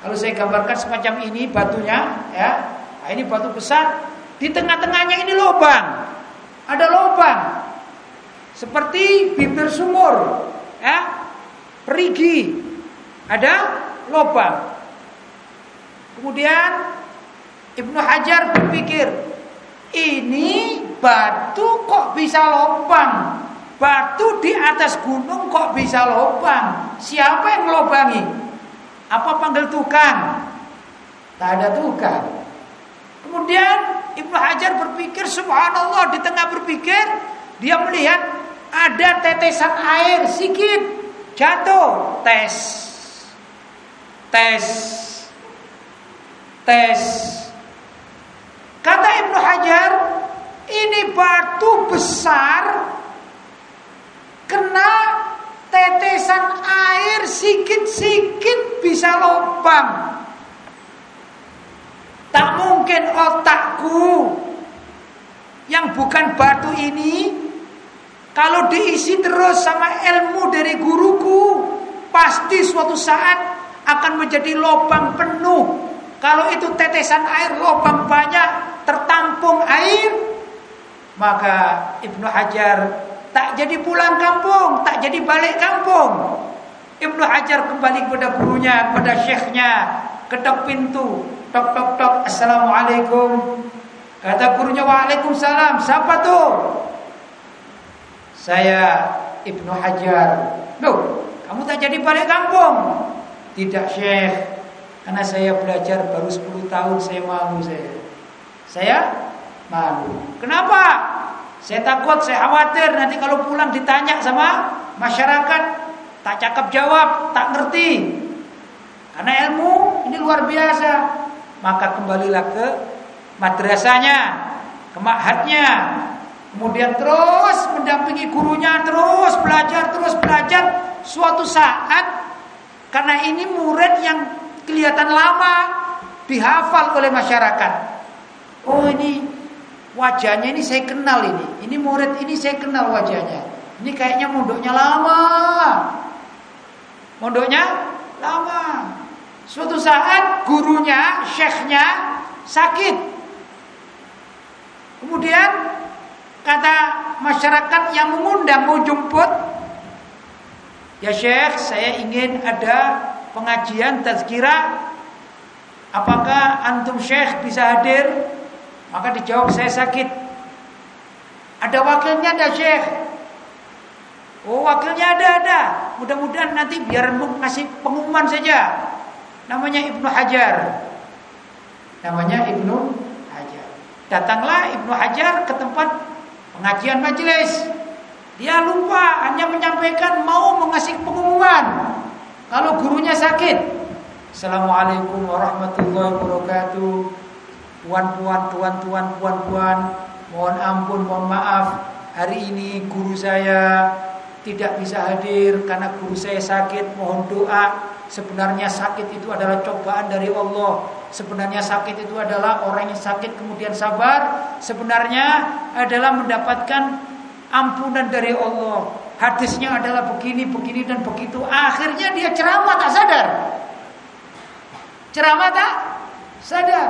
kalau saya gambarkan semacam ini batunya ya. Nah, ini batu besar di tengah-tengahnya ini lubang. Ada lubang. Seperti bibir sumur ya. Perigi. Ada lubang. Kemudian Ibnu Hajar berpikir, ini batu kok bisa lubang? Batu di atas gunung kok bisa lubang? Siapa yang melobangi? Apa panggil tukang? Tak ada tukang. Kemudian Ibnu Hajar berpikir, subhanallah di tengah berpikir, dia melihat ada tetesan air sedikit jatuh. Tes, tes, tes. Kata Ibnu Hajar, ini batu besar kena tetesan air sikit-sikit bisa lubang. Tak mungkin otakku yang bukan batu ini kalau diisi terus sama ilmu dari guruku pasti suatu saat akan menjadi lubang penuh kalau itu tetesan air lubang banyak tertampung air, maka Ibnu Hajar tak jadi pulang kampung, tak jadi balik kampung. Ibnu Hajar kembali kepada gurunya, kepada syekhnya, ketok pintu, tok tok tok, assalamualaikum. Kata gurunya waalaikumsalam, siapa tuh? Saya Ibnu Hajar. Loh, kamu tak jadi balik kampung? Tidak syekh, karena saya belajar baru 10 tahun saya malu saya. Saya malu. Kenapa? Saya takut, saya khawatir nanti kalau pulang ditanya sama masyarakat tak cakap jawab, tak ngerti. Karena ilmu ini luar biasa. Maka kembalilah ke madrasahnya, ke ma'hadnya. Kemudian terus mendampingi gurunya, terus belajar, terus belajar. Suatu saat karena ini murid yang kelihatan lama dihafal oleh masyarakat. Oh ini wajahnya ini saya kenal ini. Ini murid ini saya kenal wajahnya. Ini kayaknya mondoknya lama. Mondoknya lama. Suatu saat gurunya, syekhnya sakit. Kemudian kata masyarakat yang mengundang mau jemput, ya syekh saya ingin ada pengajian tazkirah. Apakah antum syekh bisa hadir? Maka dijawab saya sakit. Ada wakilnya ada syekh? Oh wakilnya ada ada. Mudah-mudahan nanti biar ngasih pengumuman saja namanya Ibnu Hajar namanya Ibnu Hajar datanglah Ibnu Hajar ke tempat pengajian majelis dia lupa hanya menyampaikan mau mengasih pengumuman kalau gurunya sakit, Assalamualaikum warahmatullahi wabarakatuh. Puan-puan, tuan-tuan, puan-puan, mohon ampun, mohon maaf. Hari ini guru saya tidak bisa hadir karena guru saya sakit. Mohon doa. Sebenarnya sakit itu adalah cobaan dari Allah. Sebenarnya sakit itu adalah orang yang sakit kemudian sabar. Sebenarnya adalah mendapatkan ampunan dari Allah. Hadisnya adalah begini, begini dan begitu. Akhirnya dia ceramah tak sadar. Ceramah tak sadar.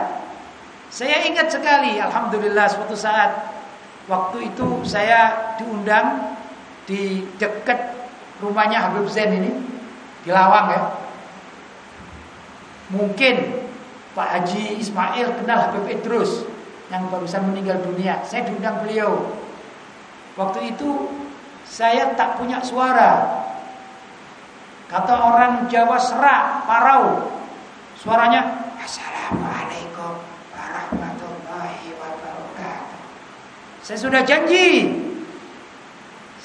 Saya ingat sekali, alhamdulillah suatu saat waktu itu saya diundang di dekat rumahnya Habib Zain ini di Lawang ya. Mungkin Pak Haji Ismail kenal Habib Idrus yang barusan meninggal dunia. Saya diundang beliau. Waktu itu Saya tak punya suara. Kata orang Jawa serak, parau. Suaranya Assalamualaikum warahmatullahi wabarakatuh. Saya sudah janji.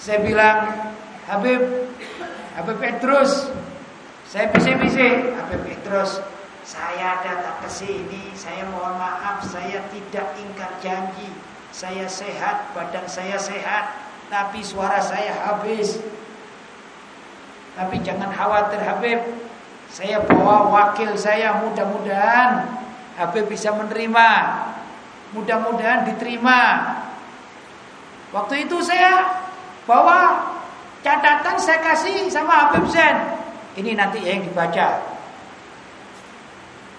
Saya bilang, Habib, Habib Petrus, saya bisa-bisa, Habib Petrus, saya datang ke sini, saya mohon maaf, saya tidak ingkar janji. Saya sehat, badan saya sehat, tapi suara saya habis. Tapi jangan khawatir Habib Saya bawa wakil saya mudah-mudahan Habib bisa menerima Mudah-mudahan diterima Waktu itu saya bawa catatan saya kasih sama Habib Zen Ini nanti yang dibaca.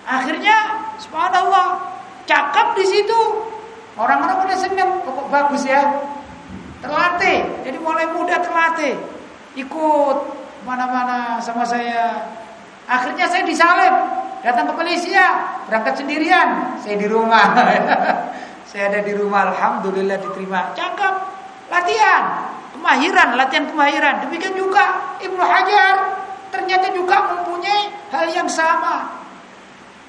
Akhirnya subhanallah cakap di situ. Orang-orang pada senang kok bagus ya? Terlatih. Jadi mulai muda terlatih. Ikut mana-mana sama saya. Akhirnya saya disalib, datang ke Malaysia, berangkat sendirian. Saya di rumah. saya ada di rumah, alhamdulillah diterima. Cakep, latihan, kemahiran, latihan kemahiran. Demikian juga Ibnu Hajar ternyata juga mempunyai hal yang sama.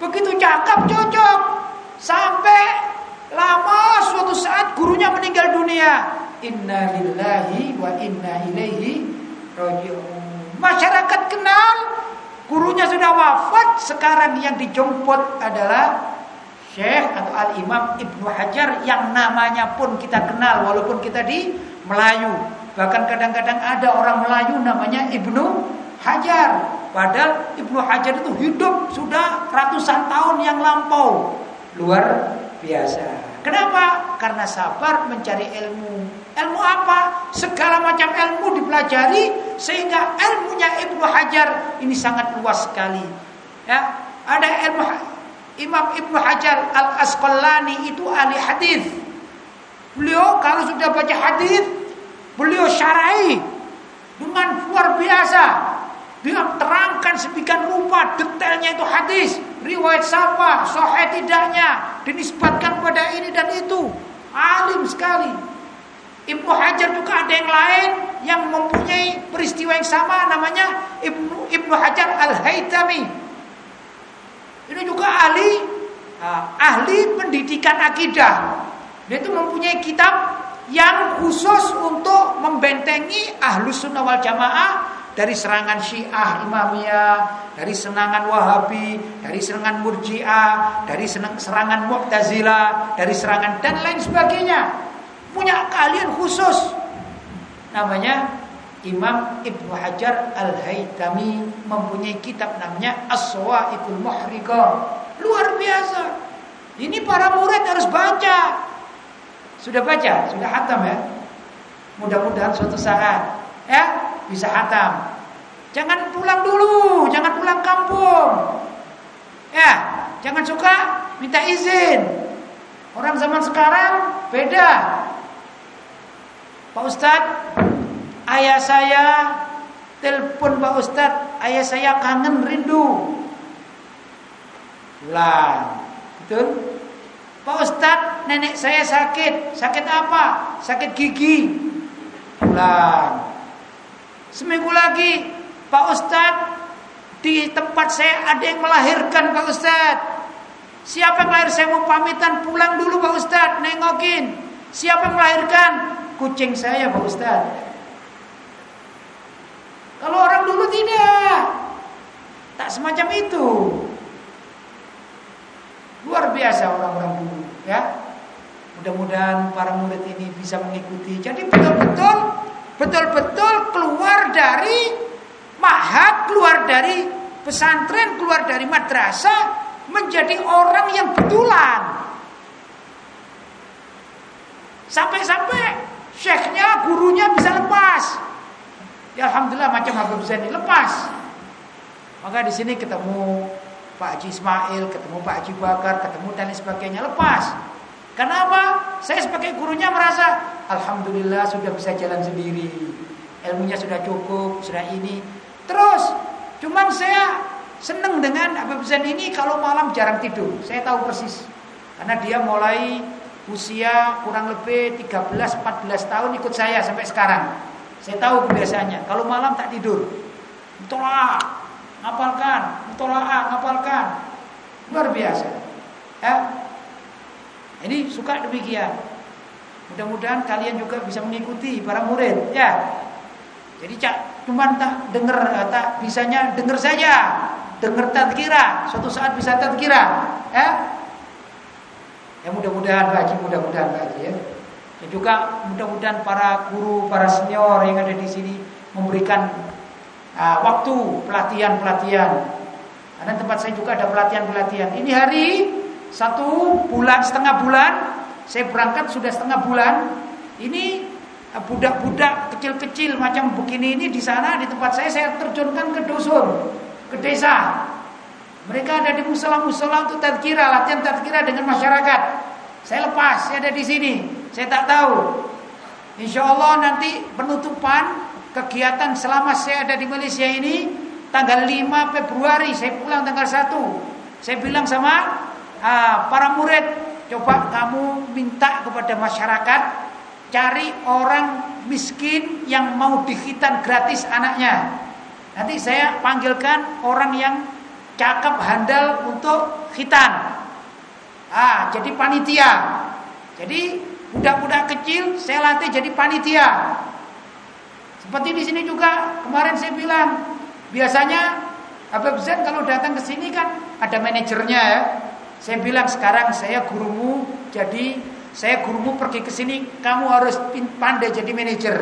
Begitu cakep, cocok. Sampai lama suatu saat gurunya meninggal dunia. Inna lillahi wa inna ilaihi raji'un. Masyarakat kenal gurunya sudah wafat, sekarang yang dijemput adalah Syekh atau Al-Imam Ibnu Hajar yang namanya pun kita kenal walaupun kita di Melayu. Bahkan kadang-kadang ada orang Melayu namanya Ibnu Hajar. Padahal Ibnu Hajar itu hidup sudah ratusan tahun yang lampau. Luar biasa. Kenapa? Karena sabar mencari ilmu. Ilmu apa? Segala macam ilmu dipelajari sehingga ilmunya Ibnu Hajar ini sangat luas sekali. Ya, ada ilmu Imam Ibnu Hajar Al Asqalani itu ahli hadis. Beliau kalau sudah baca hadis, beliau syarahi dengan luar biasa. Dia terangkan sebikan rupa detailnya itu hadis, riwayat siapa, sahih tidaknya, dinisbatkan pada ini dan itu. Alim sekali. Ibnu Hajar juga ada yang lain yang mempunyai peristiwa yang sama namanya Ibnu Ibnu Hajar Al Haytami. Ini juga ahli ah, ahli pendidikan akidah. Dia itu mempunyai kitab yang khusus untuk membentengi ahlu sunnah wal jamaah dari serangan Syiah Imamiyah, dari serangan Wahabi, dari serangan Murji'ah, dari serangan Mu'tazilah, dari serangan dan lain sebagainya punya keahlian khusus. Namanya Imam Ibnu Hajar Al-Haytami mempunyai kitab namanya As-Sawa'iqul Muhriqah. Luar biasa. Ini para murid harus baca. Sudah baca? Sudah hatam ya? Mudah-mudahan suatu saat ya bisa hatam. Jangan pulang dulu, jangan pulang kampung. Ya, jangan suka minta izin. Orang zaman sekarang beda. Pak Ustadz, ayah saya telepon Pak Ustadz, ayah saya kangen rindu. Pulang, betul? Pak Ustadz, nenek saya sakit. Sakit apa? Sakit gigi. Pulang. Seminggu lagi, Pak Ustadz, di tempat saya ada yang melahirkan Pak Ustadz. Siapa yang lahir saya mau pamitan pulang dulu Pak Ustadz, nengokin. Siapa yang melahirkan? kucing saya Pak Ustaz. Kalau orang dulu tidak. Tak semacam itu. Luar biasa orang-orang dulu, ya. Mudah-mudahan para murid ini bisa mengikuti. Jadi betul-betul betul-betul keluar dari mahad, keluar dari pesantren, keluar dari madrasah menjadi orang yang betulan. Sampai-sampai Syekhnya, gurunya bisa lepas. Ya Alhamdulillah macam Habib Zaini lepas. Maka di sini ketemu Pak Haji Ismail, ketemu Pak Haji Bakar, ketemu dan sebagainya lepas. Kenapa? Saya sebagai gurunya merasa Alhamdulillah sudah bisa jalan sendiri. Ilmunya sudah cukup, sudah ini. Terus, cuman saya seneng dengan Habib Zain ini kalau malam jarang tidur. Saya tahu persis. Karena dia mulai usia kurang lebih 13-14 tahun ikut saya sampai sekarang. Saya tahu kebiasaannya. Kalau malam tak tidur. Mutolaah, ngapalkan, mutolaah, ngapalkan. Luar biasa. Ya. Ini suka demikian. Mudah-mudahan kalian juga bisa mengikuti para murid, ya. Jadi cak cuman tak dengar tak bisanya dengar saja. Dengar tadkira, suatu saat bisa tadkira, ya. Ya mudah-mudahan Pak mudah-mudahan Pak ya. Dan juga mudah-mudahan para guru, para senior yang ada di sini memberikan uh, waktu pelatihan-pelatihan. Karena tempat saya juga ada pelatihan-pelatihan. Ini hari satu bulan setengah bulan saya berangkat sudah setengah bulan. Ini uh, budak-budak kecil-kecil macam begini ini di sana di tempat saya saya terjunkan ke dusun, ke desa. Mereka ada di musola-musola untuk tadkira, latihan tadkira dengan masyarakat. Saya lepas, saya ada di sini. Saya tak tahu. Insya Allah nanti penutupan kegiatan selama saya ada di Malaysia ini tanggal 5 Februari saya pulang tanggal 1. Saya bilang sama uh, para murid, coba kamu minta kepada masyarakat cari orang miskin yang mau dihitan gratis anaknya. Nanti saya panggilkan orang yang cakep handal untuk khitan. Ah, jadi panitia. Jadi budak-budak kecil saya latih jadi panitia. Seperti di sini juga kemarin saya bilang biasanya Habib Zain kalau datang ke sini kan ada manajernya ya. Saya bilang sekarang saya gurumu jadi saya gurumu pergi ke sini kamu harus pandai jadi manajer.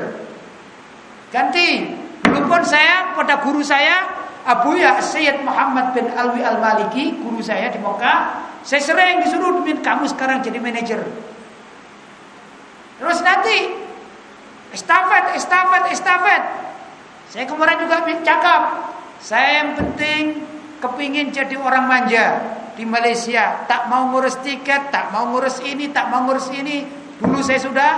Ganti. Dulu pun saya pada guru saya Abu Ya Sayyid Muhammad bin Alwi Al-Maliki, guru saya di Mekah, saya sering disuruh kamu sekarang jadi manajer. Terus nanti estafet, estafet, estafet. Saya kemarin juga cakap, saya yang penting kepingin jadi orang manja di Malaysia, tak mau ngurus tiket, tak mau ngurus ini, tak mau ngurus ini. Dulu saya sudah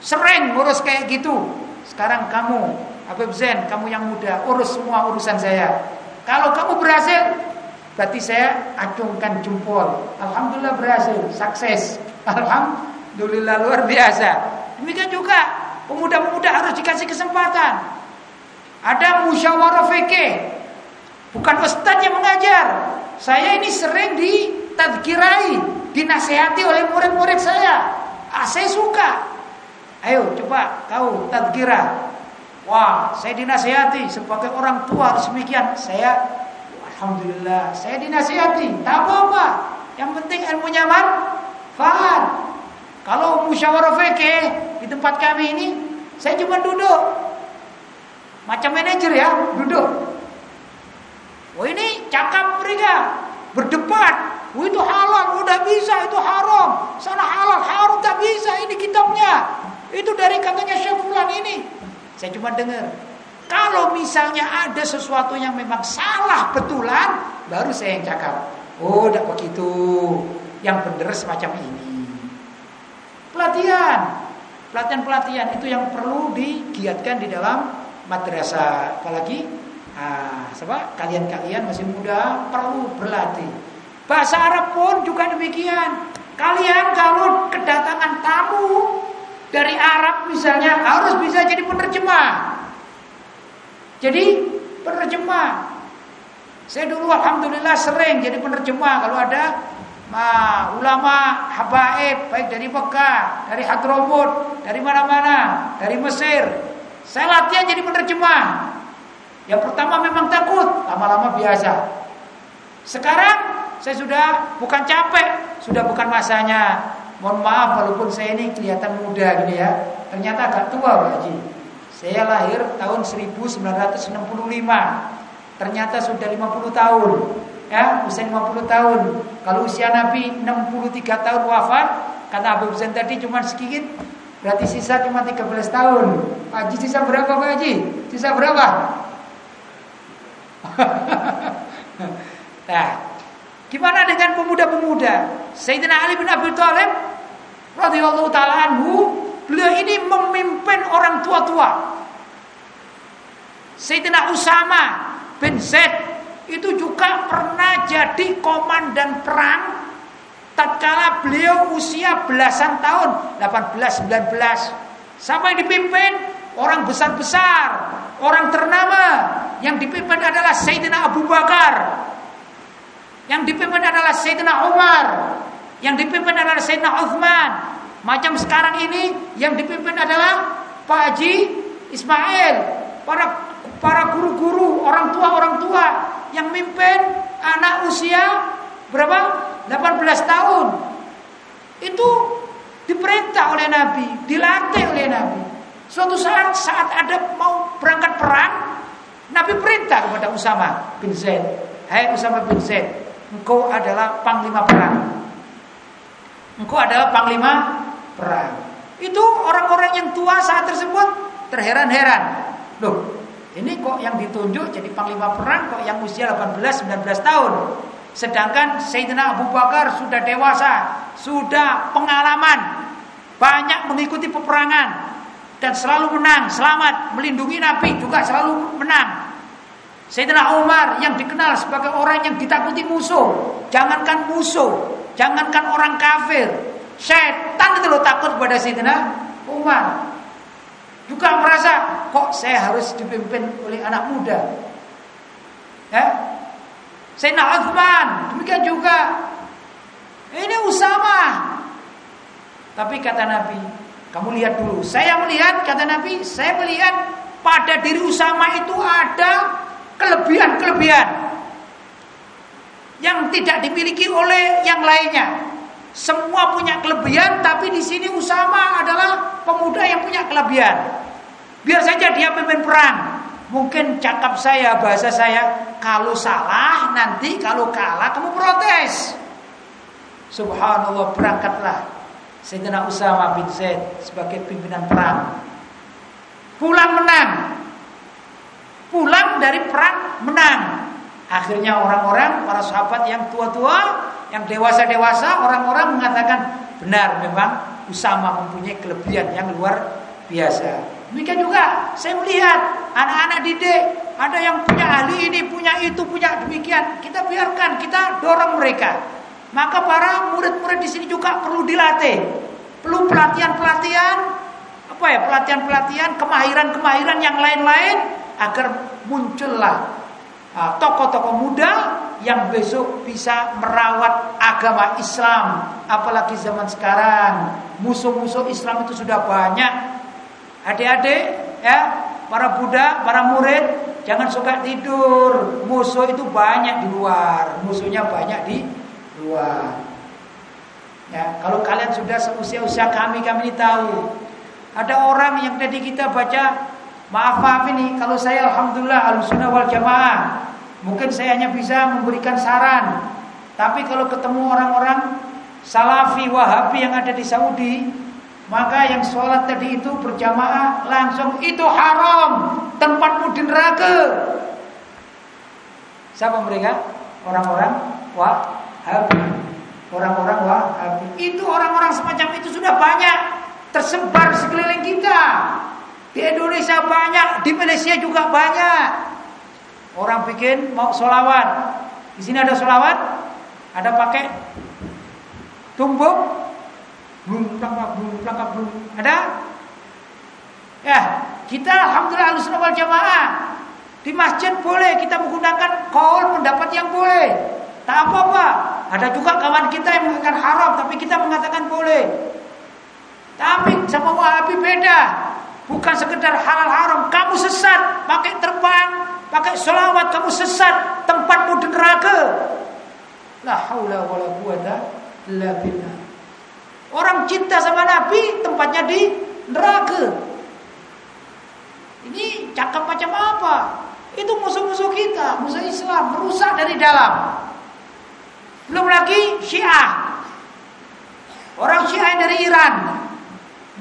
sering ngurus kayak gitu. Sekarang kamu Habib Zain, kamu yang muda, urus semua urusan saya. Kalau kamu berhasil, berarti saya acungkan jempol. Alhamdulillah berhasil, sukses. Alhamdulillah luar biasa. Demikian juga pemuda-pemuda harus dikasih kesempatan. Ada musyawarah fikih. Bukan ustaz yang mengajar. Saya ini sering ditadkirai, dinasehati oleh murid-murid saya. Ah, saya suka. Ayo coba kau tadkirah Wah, saya dinasihati sebagai orang tua harus demikian. Saya alhamdulillah, saya dinasihati. Tak apa-apa. Yang penting ilmunya manfaat. Kalau musyawarah fikih di tempat kami ini, saya cuma duduk. Macam manajer ya, duduk. Oh ini cakap mereka berdebat. Oh itu halal, udah bisa, itu haram. Sana halal, haram tak bisa. Ini kitabnya. Itu dari katanya Syekh Fulan ini. Saya cuma dengar. Kalau misalnya ada sesuatu yang memang salah betulan, baru saya yang cakap. Oh, tidak begitu. Yang benar semacam ini. Pelatihan. Pelatihan-pelatihan itu yang perlu digiatkan di dalam madrasah. Apalagi ah, kalian-kalian masih muda perlu berlatih. Bahasa Arab pun juga demikian. Kalian kalau kedatangan tamu dari Arab misalnya harus bisa jadi penerjemah. Jadi penerjemah. Saya dulu alhamdulillah sering jadi penerjemah kalau ada ma, ulama habaib baik dari Mekah, dari Hadramut, dari mana-mana, dari Mesir. Saya latihan jadi penerjemah. Yang pertama memang takut, lama-lama biasa. Sekarang saya sudah bukan capek, sudah bukan masanya Mohon maaf walaupun saya ini kelihatan muda gini ya. Ternyata agak tua Pak Haji. Saya lahir tahun 1965. Ternyata sudah 50 tahun. Ya, usia 50 tahun. Kalau usia Nabi 63 tahun wafat, kata Abu Zain tadi cuma sedikit, berarti sisa cuma 13 tahun. Haji sisa berapa Pak Haji? Sisa berapa? nah, Gimana dengan pemuda-pemuda? Sayyidina Ali bin Abi Thalib radhiyallahu taala anhu, beliau ini memimpin orang tua-tua. Sayyidina Usama bin Zaid itu juga pernah jadi komandan perang tatkala beliau usia belasan tahun, 18 19. Sama yang dipimpin orang besar-besar, orang ternama yang dipimpin adalah Sayyidina Abu Bakar. Yang dipimpin adalah Sayyidina Umar, yang dipimpin adalah Sayyidina Uthman. Macam sekarang ini yang dipimpin adalah Pak Haji Ismail, para para guru-guru, orang tua orang tua yang mimpin anak usia berapa? 18 tahun. Itu diperintah oleh Nabi, dilatih oleh Nabi. Suatu saat saat ada mau berangkat perang, Nabi perintah kepada Usama bin Zaid, "Hai Usama bin Zaid, engkau adalah panglima perang. Engkau adalah panglima perang." Itu orang-orang yang tua saat tersebut terheran-heran. Loh, ini kok yang ditunjuk jadi panglima perang kok yang usia 18 19 tahun. Sedangkan Sayyidina Abu Bakar sudah dewasa, sudah pengalaman, banyak mengikuti peperangan dan selalu menang, selamat, melindungi Nabi juga selalu menang. Sayyidina Umar yang dikenal sebagai orang yang ditakuti musuh, jangankan musuh, jangankan orang kafir, setan itu loh takut kepada Sayyidina Umar. Juga merasa kok saya harus dipimpin oleh anak muda. Ya, Sayyidina Uthman, demikian juga. Ini Usama. Tapi kata Nabi, kamu lihat dulu. Saya melihat, kata Nabi, saya melihat pada diri Usama itu ada kelebihan-kelebihan yang tidak dimiliki oleh yang lainnya. Semua punya kelebihan, tapi di sini Usama adalah pemuda yang punya kelebihan. Biar saja dia pemimpin perang, Mungkin cakap saya, bahasa saya Kalau salah nanti kalau kalah kamu protes. Subhanallah berangkatlah Sayyidina Usama bin Zaid Sebagai pimpinan perang. Pulang menang. Pulang dari perang menang Akhirnya orang-orang Para sahabat yang tua-tua Yang dewasa-dewasa Orang-orang mengatakan Benar memang Usama mempunyai kelebihan yang luar biasa Demikian juga saya melihat anak-anak didik ada yang punya ahli ini, punya itu, punya demikian. Kita biarkan, kita dorong mereka. Maka para murid-murid di sini juga perlu dilatih. Perlu pelatihan-pelatihan apa ya? Pelatihan-pelatihan, kemahiran-kemahiran yang lain-lain agar muncullah ah, tokoh-tokoh muda yang besok bisa merawat agama Islam apalagi zaman sekarang musuh-musuh Islam itu sudah banyak Adik-adik ya, para budak, para murid jangan suka tidur. Musuh itu banyak di luar, musuhnya banyak di luar. Ya, kalau kalian sudah seusia-usia kami, kami ini tahu. Ada orang yang tadi kita baca, maaf maaf ini, kalau saya alhamdulillah al-sunnah wal jamaah, mungkin saya hanya bisa memberikan saran. Tapi kalau ketemu orang-orang salafi wahabi yang ada di Saudi, maka yang sholat tadi itu berjamaah langsung itu haram, tempatmu di neraka. Siapa mereka? Orang-orang Wahabi. Orang-orang Wahabi. Itu orang-orang semacam itu sudah banyak tersebar sekeliling kita. Di Indonesia banyak, di Malaysia juga banyak. Orang bikin mau sholawat. Di sini ada sholawat, ada pakai tumbuk, belum plakak belum plakak belum ada? Ya kita alhamdulillah alusna wal jamaah. Di masjid boleh kita menggunakan kaul pendapat yang boleh. Tak apa-apa. Ada juga kawan kita yang mengatakan haram tapi kita mengatakan boleh. Tapi sama wahabi beda bukan sekedar halal haram kamu sesat pakai terbang pakai sholawat kamu sesat tempatmu di neraka la haula illa billah Orang cinta sama Nabi tempatnya di neraka. Ini cakap macam apa? Itu musuh-musuh kita, musuh Islam, merusak dari dalam. Belum lagi Syiah. Orang Syiah dari Iran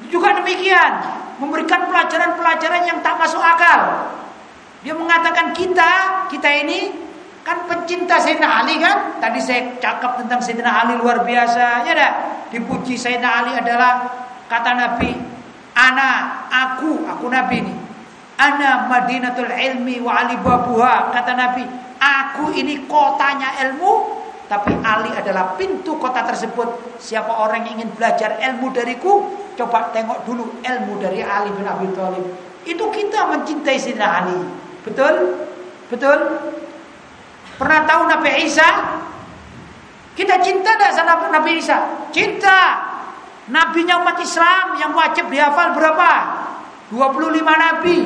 juga demikian, memberikan pelajaran-pelajaran yang tak masuk akal. Dia mengatakan kita, kita ini Kan pencinta Sayyidina Ali kan? Tadi saya cakap tentang Sayyidina Ali luar biasa, ya dah. Dipuji Sayyidina Ali adalah kata Nabi, "Ana aku, aku Nabi ini. Ana Madinatul Ilmi wa Ali babuha." Kata Nabi, "Aku ini kotanya ilmu, tapi Ali adalah pintu kota tersebut. Siapa orang yang ingin belajar ilmu dariku, coba tengok dulu ilmu dari Ali bin Abi Thalib. Itu kita mencintai Sayyidina Ali. Betul? Betul? Pernah tahu Nabi Isa? Kita cinta tidak sama Nabi Isa? Cinta. Nabinya umat Islam yang wajib dihafal berapa? 25 nabi.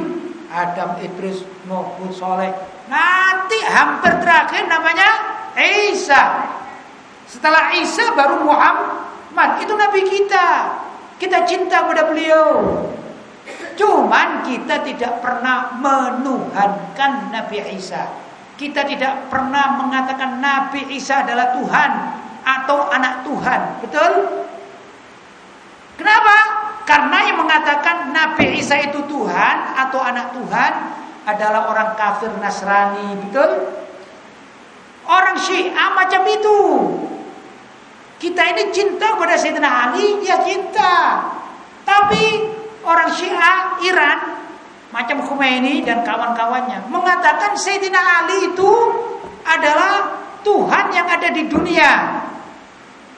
Adam, Idris, Nuh, Soleh. Nanti hampir terakhir namanya Isa. Setelah Isa baru Muhammad. Itu nabi kita. Kita cinta pada beliau. Cuman kita tidak pernah menuhankan Nabi Isa. Kita tidak pernah mengatakan Nabi Isa adalah Tuhan atau anak Tuhan. Betul? Kenapa? Karena yang mengatakan Nabi Isa itu Tuhan atau anak Tuhan adalah orang kafir Nasrani, betul? Orang Syiah macam itu. Kita ini cinta pada Sayyidina Ali, ya cinta. Tapi orang Syiah Iran macam Khomeini dan kawan-kawannya mengatakan Sayyidina Ali itu adalah Tuhan yang ada di dunia.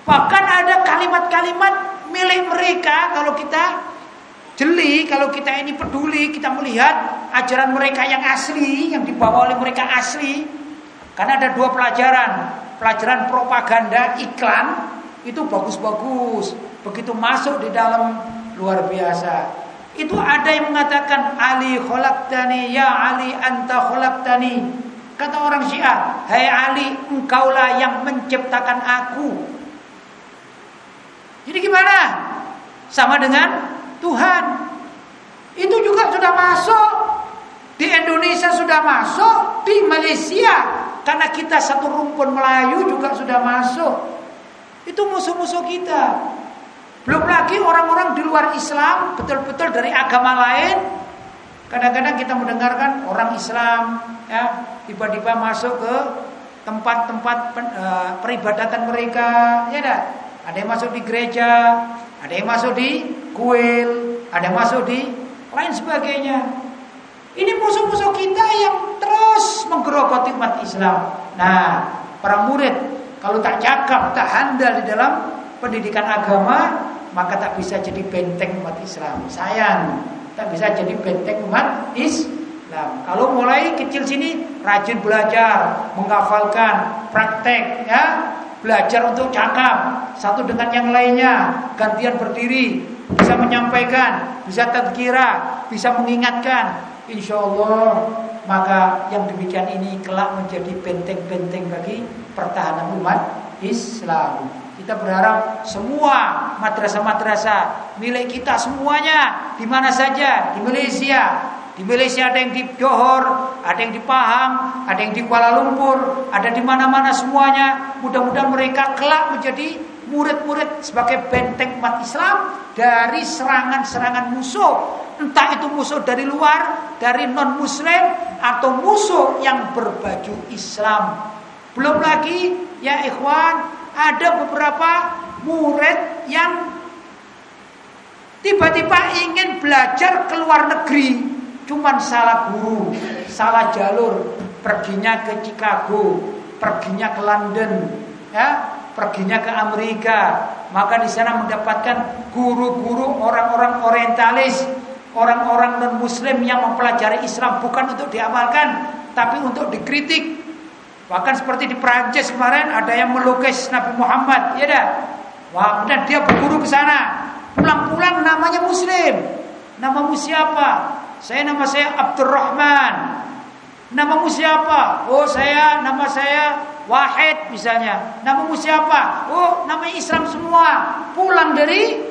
Bahkan ada kalimat-kalimat milik mereka kalau kita jeli, kalau kita ini peduli, kita melihat ajaran mereka yang asli, yang dibawa oleh mereka asli. Karena ada dua pelajaran, pelajaran propaganda iklan itu bagus-bagus. Begitu masuk di dalam luar biasa. Itu ada yang mengatakan Ali khalaqtani ya Ali anta khalaqtani. Kata orang Syiah, "Hai Ali, engkaulah yang menciptakan aku." Jadi gimana? Sama dengan Tuhan. Itu juga sudah masuk di Indonesia sudah masuk, di Malaysia karena kita satu rumpun Melayu juga sudah masuk. Itu musuh-musuh kita. Belum lagi orang-orang di luar Islam, betul-betul dari agama lain. Kadang-kadang kita mendengarkan orang Islam ya tiba-tiba masuk ke tempat-tempat uh, peribadatan mereka, ya. Ada yang masuk di gereja, ada yang masuk di kuil, ada yang masuk di lain sebagainya. Ini musuh-musuh kita yang terus menggerogoti umat Islam. Nah, para murid kalau tak cakap, tak handal di dalam pendidikan agama, maka tak bisa jadi benteng umat Islam. Sayang, tak bisa jadi benteng umat Islam. Kalau mulai kecil sini rajin belajar, menghafalkan, praktek, ya, belajar untuk cakap satu dengan yang lainnya, gantian berdiri, bisa menyampaikan, bisa terkira, bisa mengingatkan. Insya Allah maka yang demikian ini kelak menjadi benteng-benteng bagi pertahanan umat Islam. Kita berharap semua madrasah-madrasah milik kita semuanya di mana saja di Malaysia. Di Malaysia ada yang di Johor, ada yang di Pahang, ada yang di Kuala Lumpur, ada di mana-mana semuanya. Mudah-mudahan mereka kelak menjadi murid-murid sebagai benteng umat Islam dari serangan-serangan musuh. Entah itu musuh dari luar, dari non-muslim, atau musuh yang berbaju Islam. Belum lagi, ya ikhwan, ada beberapa murid yang tiba-tiba ingin belajar ke luar negeri. Cuman salah guru, salah jalur. Perginya ke Chicago, perginya ke London, ya perginya ke Amerika, maka di sana mendapatkan guru-guru orang-orang orientalis, orang-orang non-muslim yang mempelajari Islam bukan untuk diamalkan, tapi untuk dikritik. Bahkan seperti di Prancis kemarin ada yang melukis Nabi Muhammad, ya dah. Wah, dia berguru ke sana. Pulang-pulang namanya muslim. Namamu siapa? Saya nama saya Abdurrahman. Namamu siapa? Oh, saya nama saya Wahid misalnya. Namamu siapa? Oh, nama Islam semua. Pulang dari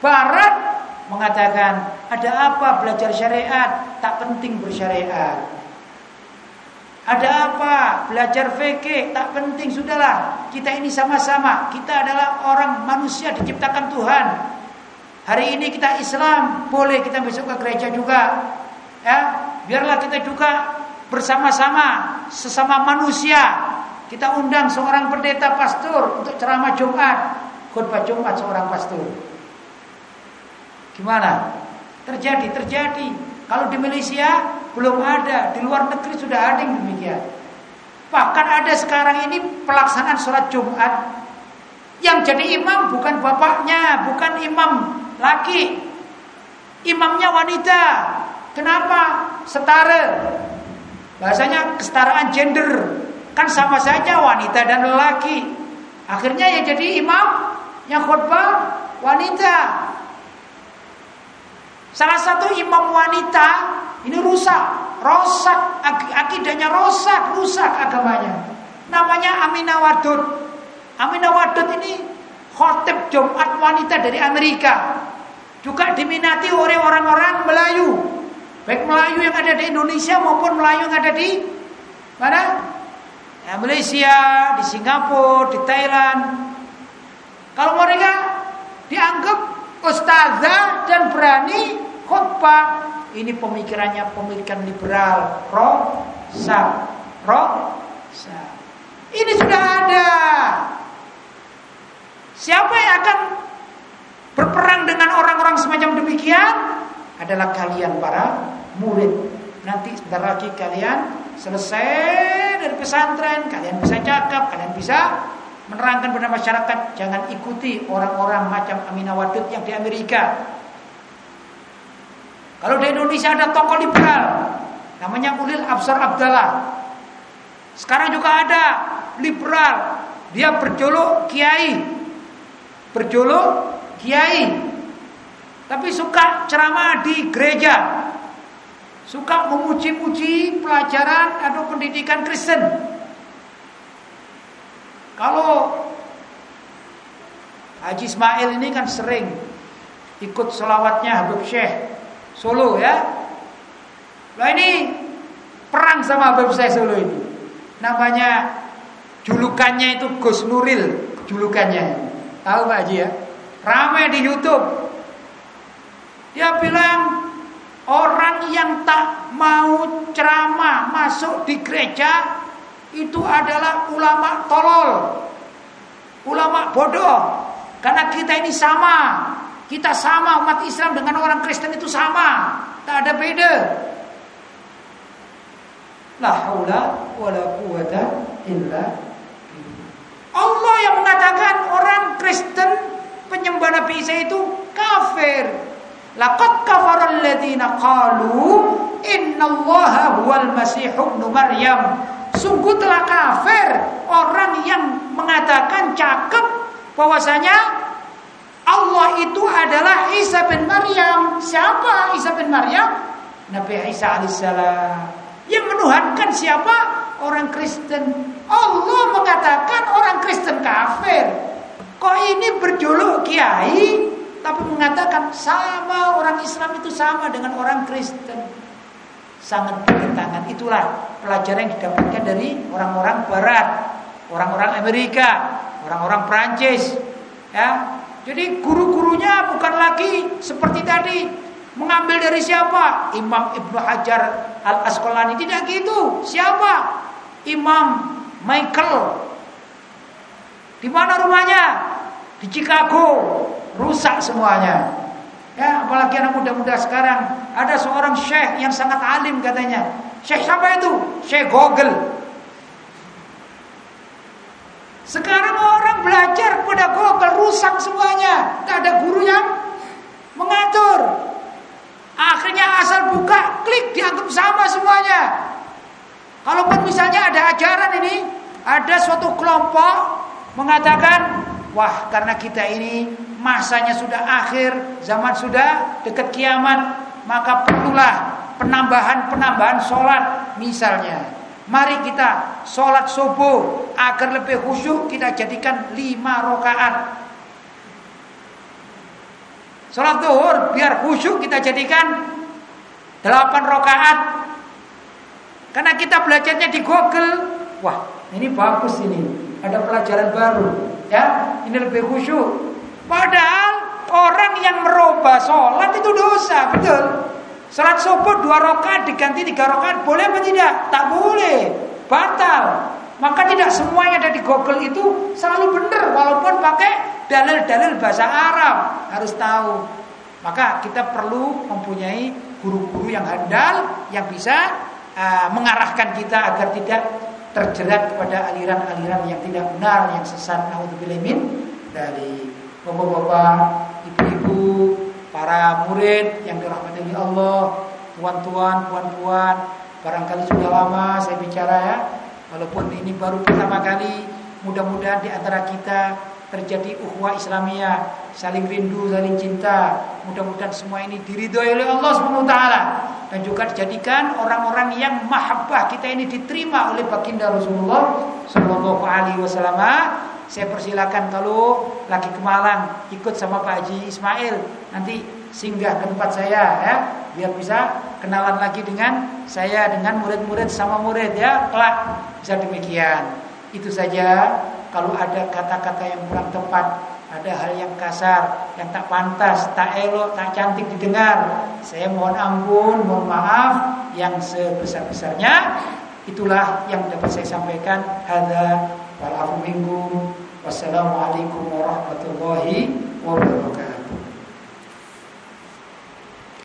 barat mengatakan, "Ada apa belajar syariat? Tak penting bersyariat." Ada apa? Belajar fikih tak penting sudahlah. Kita ini sama-sama. Kita adalah orang manusia diciptakan Tuhan. Hari ini kita Islam, boleh kita besok ke gereja juga. Ya, biarlah kita juga bersama-sama sesama manusia kita undang seorang pendeta pastor untuk ceramah Jumat, khutbah Jumat seorang pastor. Gimana? Terjadi, terjadi. Kalau di Malaysia belum ada, di luar negeri sudah ada yang demikian. Bahkan ada sekarang ini pelaksanaan sholat Jumat yang jadi imam bukan bapaknya, bukan imam laki, imamnya wanita. Kenapa? Setara. Bahasanya kesetaraan gender. Kan sama saja wanita dan lelaki. Akhirnya ya jadi imam yang khutbah wanita. Salah satu imam wanita ini rusak, rosak akidahnya rosak, rusak agamanya. Namanya Aminah Wadud. Aminah Wadud ini khotib Jumat wanita dari Amerika. Juga diminati oleh orang-orang Melayu. Baik Melayu yang ada di Indonesia maupun Melayu yang ada di mana? Ya, Malaysia, di Singapura, di Thailand. Kalau mereka dianggap ustazah dan berani khutbah, ini pemikirannya pemikiran liberal, rosa, rosa. Ini sudah ada. Siapa yang akan berperang dengan orang-orang semacam demikian? Adalah kalian para murid. Nanti sebentar lagi kalian selesai dari pesantren, kalian bisa cakap, kalian bisa menerangkan pada masyarakat jangan ikuti orang-orang macam Aminah Wadud yang di Amerika. Kalau di Indonesia ada tokoh liberal namanya Ulil Absar Abdallah. Sekarang juga ada liberal. Dia berjuluk kiai. Berjuluk kiai. Tapi suka ceramah di gereja. Suka memuji-muji pelajaran atau pendidikan Kristen. Kalau Haji Ismail ini kan sering ikut selawatnya Habib Syekh Solo ya. Nah ini perang sama Habib Syekh Solo ini. Namanya Julukannya itu Gus Nuril, julukannya. Tahu Pak Haji ya? Ramai di YouTube. Dia bilang orang yang tak mau ceramah masuk di gereja itu adalah ulama tolol. Ulama bodoh. Karena kita ini sama. Kita sama umat Islam dengan orang Kristen itu sama. Tak ada beda. La haula wala quwata illa Allah yang mengatakan orang Kristen penyembah Nabi Isa itu kafir. Laqad kafara alladziina qalu innallaha huwal masih ibnu Maryam. Sungguh telah kafir orang yang mengatakan cakep bahwasanya Allah itu adalah Isa bin Maryam. Siapa Isa bin Maryam? Nabi Isa alaihissalam. Yang menuhankan siapa? Orang Kristen. Allah mengatakan orang Kristen kafir. Kok ini berjuluk kiai tapi mengatakan sama orang Islam itu sama dengan orang Kristen. Sangat bertentangan. Itulah pelajaran yang didapatkan dari orang-orang barat, orang-orang Amerika, orang-orang Prancis. Ya. Jadi guru-gurunya bukan lagi seperti tadi Mengambil dari siapa? Imam Ibnu Hajar Al Asqalani tidak gitu. Siapa? Imam Michael. Di mana rumahnya? Di Chicago. Rusak semuanya. Ya, apalagi anak muda-muda sekarang ada seorang syekh yang sangat alim katanya. Syekh siapa itu? Syekh Google. Sekarang orang belajar pada Google rusak semuanya. Tidak ada guru yang mengatur. Akhirnya asal buka, klik dianggap sama semuanya. Kalaupun misalnya ada ajaran ini, ada suatu kelompok mengatakan, wah karena kita ini masanya sudah akhir, zaman sudah dekat kiamat, maka perlulah penambahan-penambahan sholat misalnya. Mari kita sholat subuh agar lebih khusyuk kita jadikan lima rakaat Sholat duhur biar khusyuk kita jadikan 8 rakaat. Karena kita belajarnya di Google. Wah, ini bagus ini. Ada pelajaran baru, ya. Ini lebih khusyuk. Padahal orang yang merubah sholat itu dosa, betul. Sholat subuh dua rakaat diganti tiga rakaat boleh apa tidak? Tak boleh, batal. Maka tidak semua yang ada di Google itu selalu benar walaupun pakai dalil-dalil bahasa Arab harus tahu. Maka kita perlu mempunyai guru-guru yang handal yang bisa uh, mengarahkan kita agar tidak terjerat kepada aliran-aliran yang tidak benar yang sesat naudzubillah dari bapak-bapak, ibu-ibu, para murid yang dirahmati Allah. tuan-tuan, puan-puan, barangkali sudah lama saya bicara ya. Walaupun ini baru pertama kali, mudah-mudahan di antara kita terjadi ukhuwah Islamiyah, saling rindu, saling cinta. Mudah-mudahan semua ini diridhoi oleh Allah Subhanahu wa taala dan juga dijadikan orang-orang yang mahabbah kita ini diterima oleh baginda Rasulullah sallallahu alaihi wasallam. Saya persilakan kalau lagi ke Malang ikut sama Pak Haji Ismail. Nanti singgah ke tempat saya ya. Biar bisa kenalan lagi dengan saya dengan murid-murid sama murid ya. Kelak bisa demikian. Itu saja. Kalau ada kata-kata yang kurang tepat, ada hal yang kasar, yang tak pantas, tak elok, tak cantik didengar, saya mohon ampun, mohon maaf. Yang sebesar-besarnya. Itulah yang dapat saya sampaikan. Hadza wal minkum. Wassalamualaikum warahmatullahi wabarakatuh.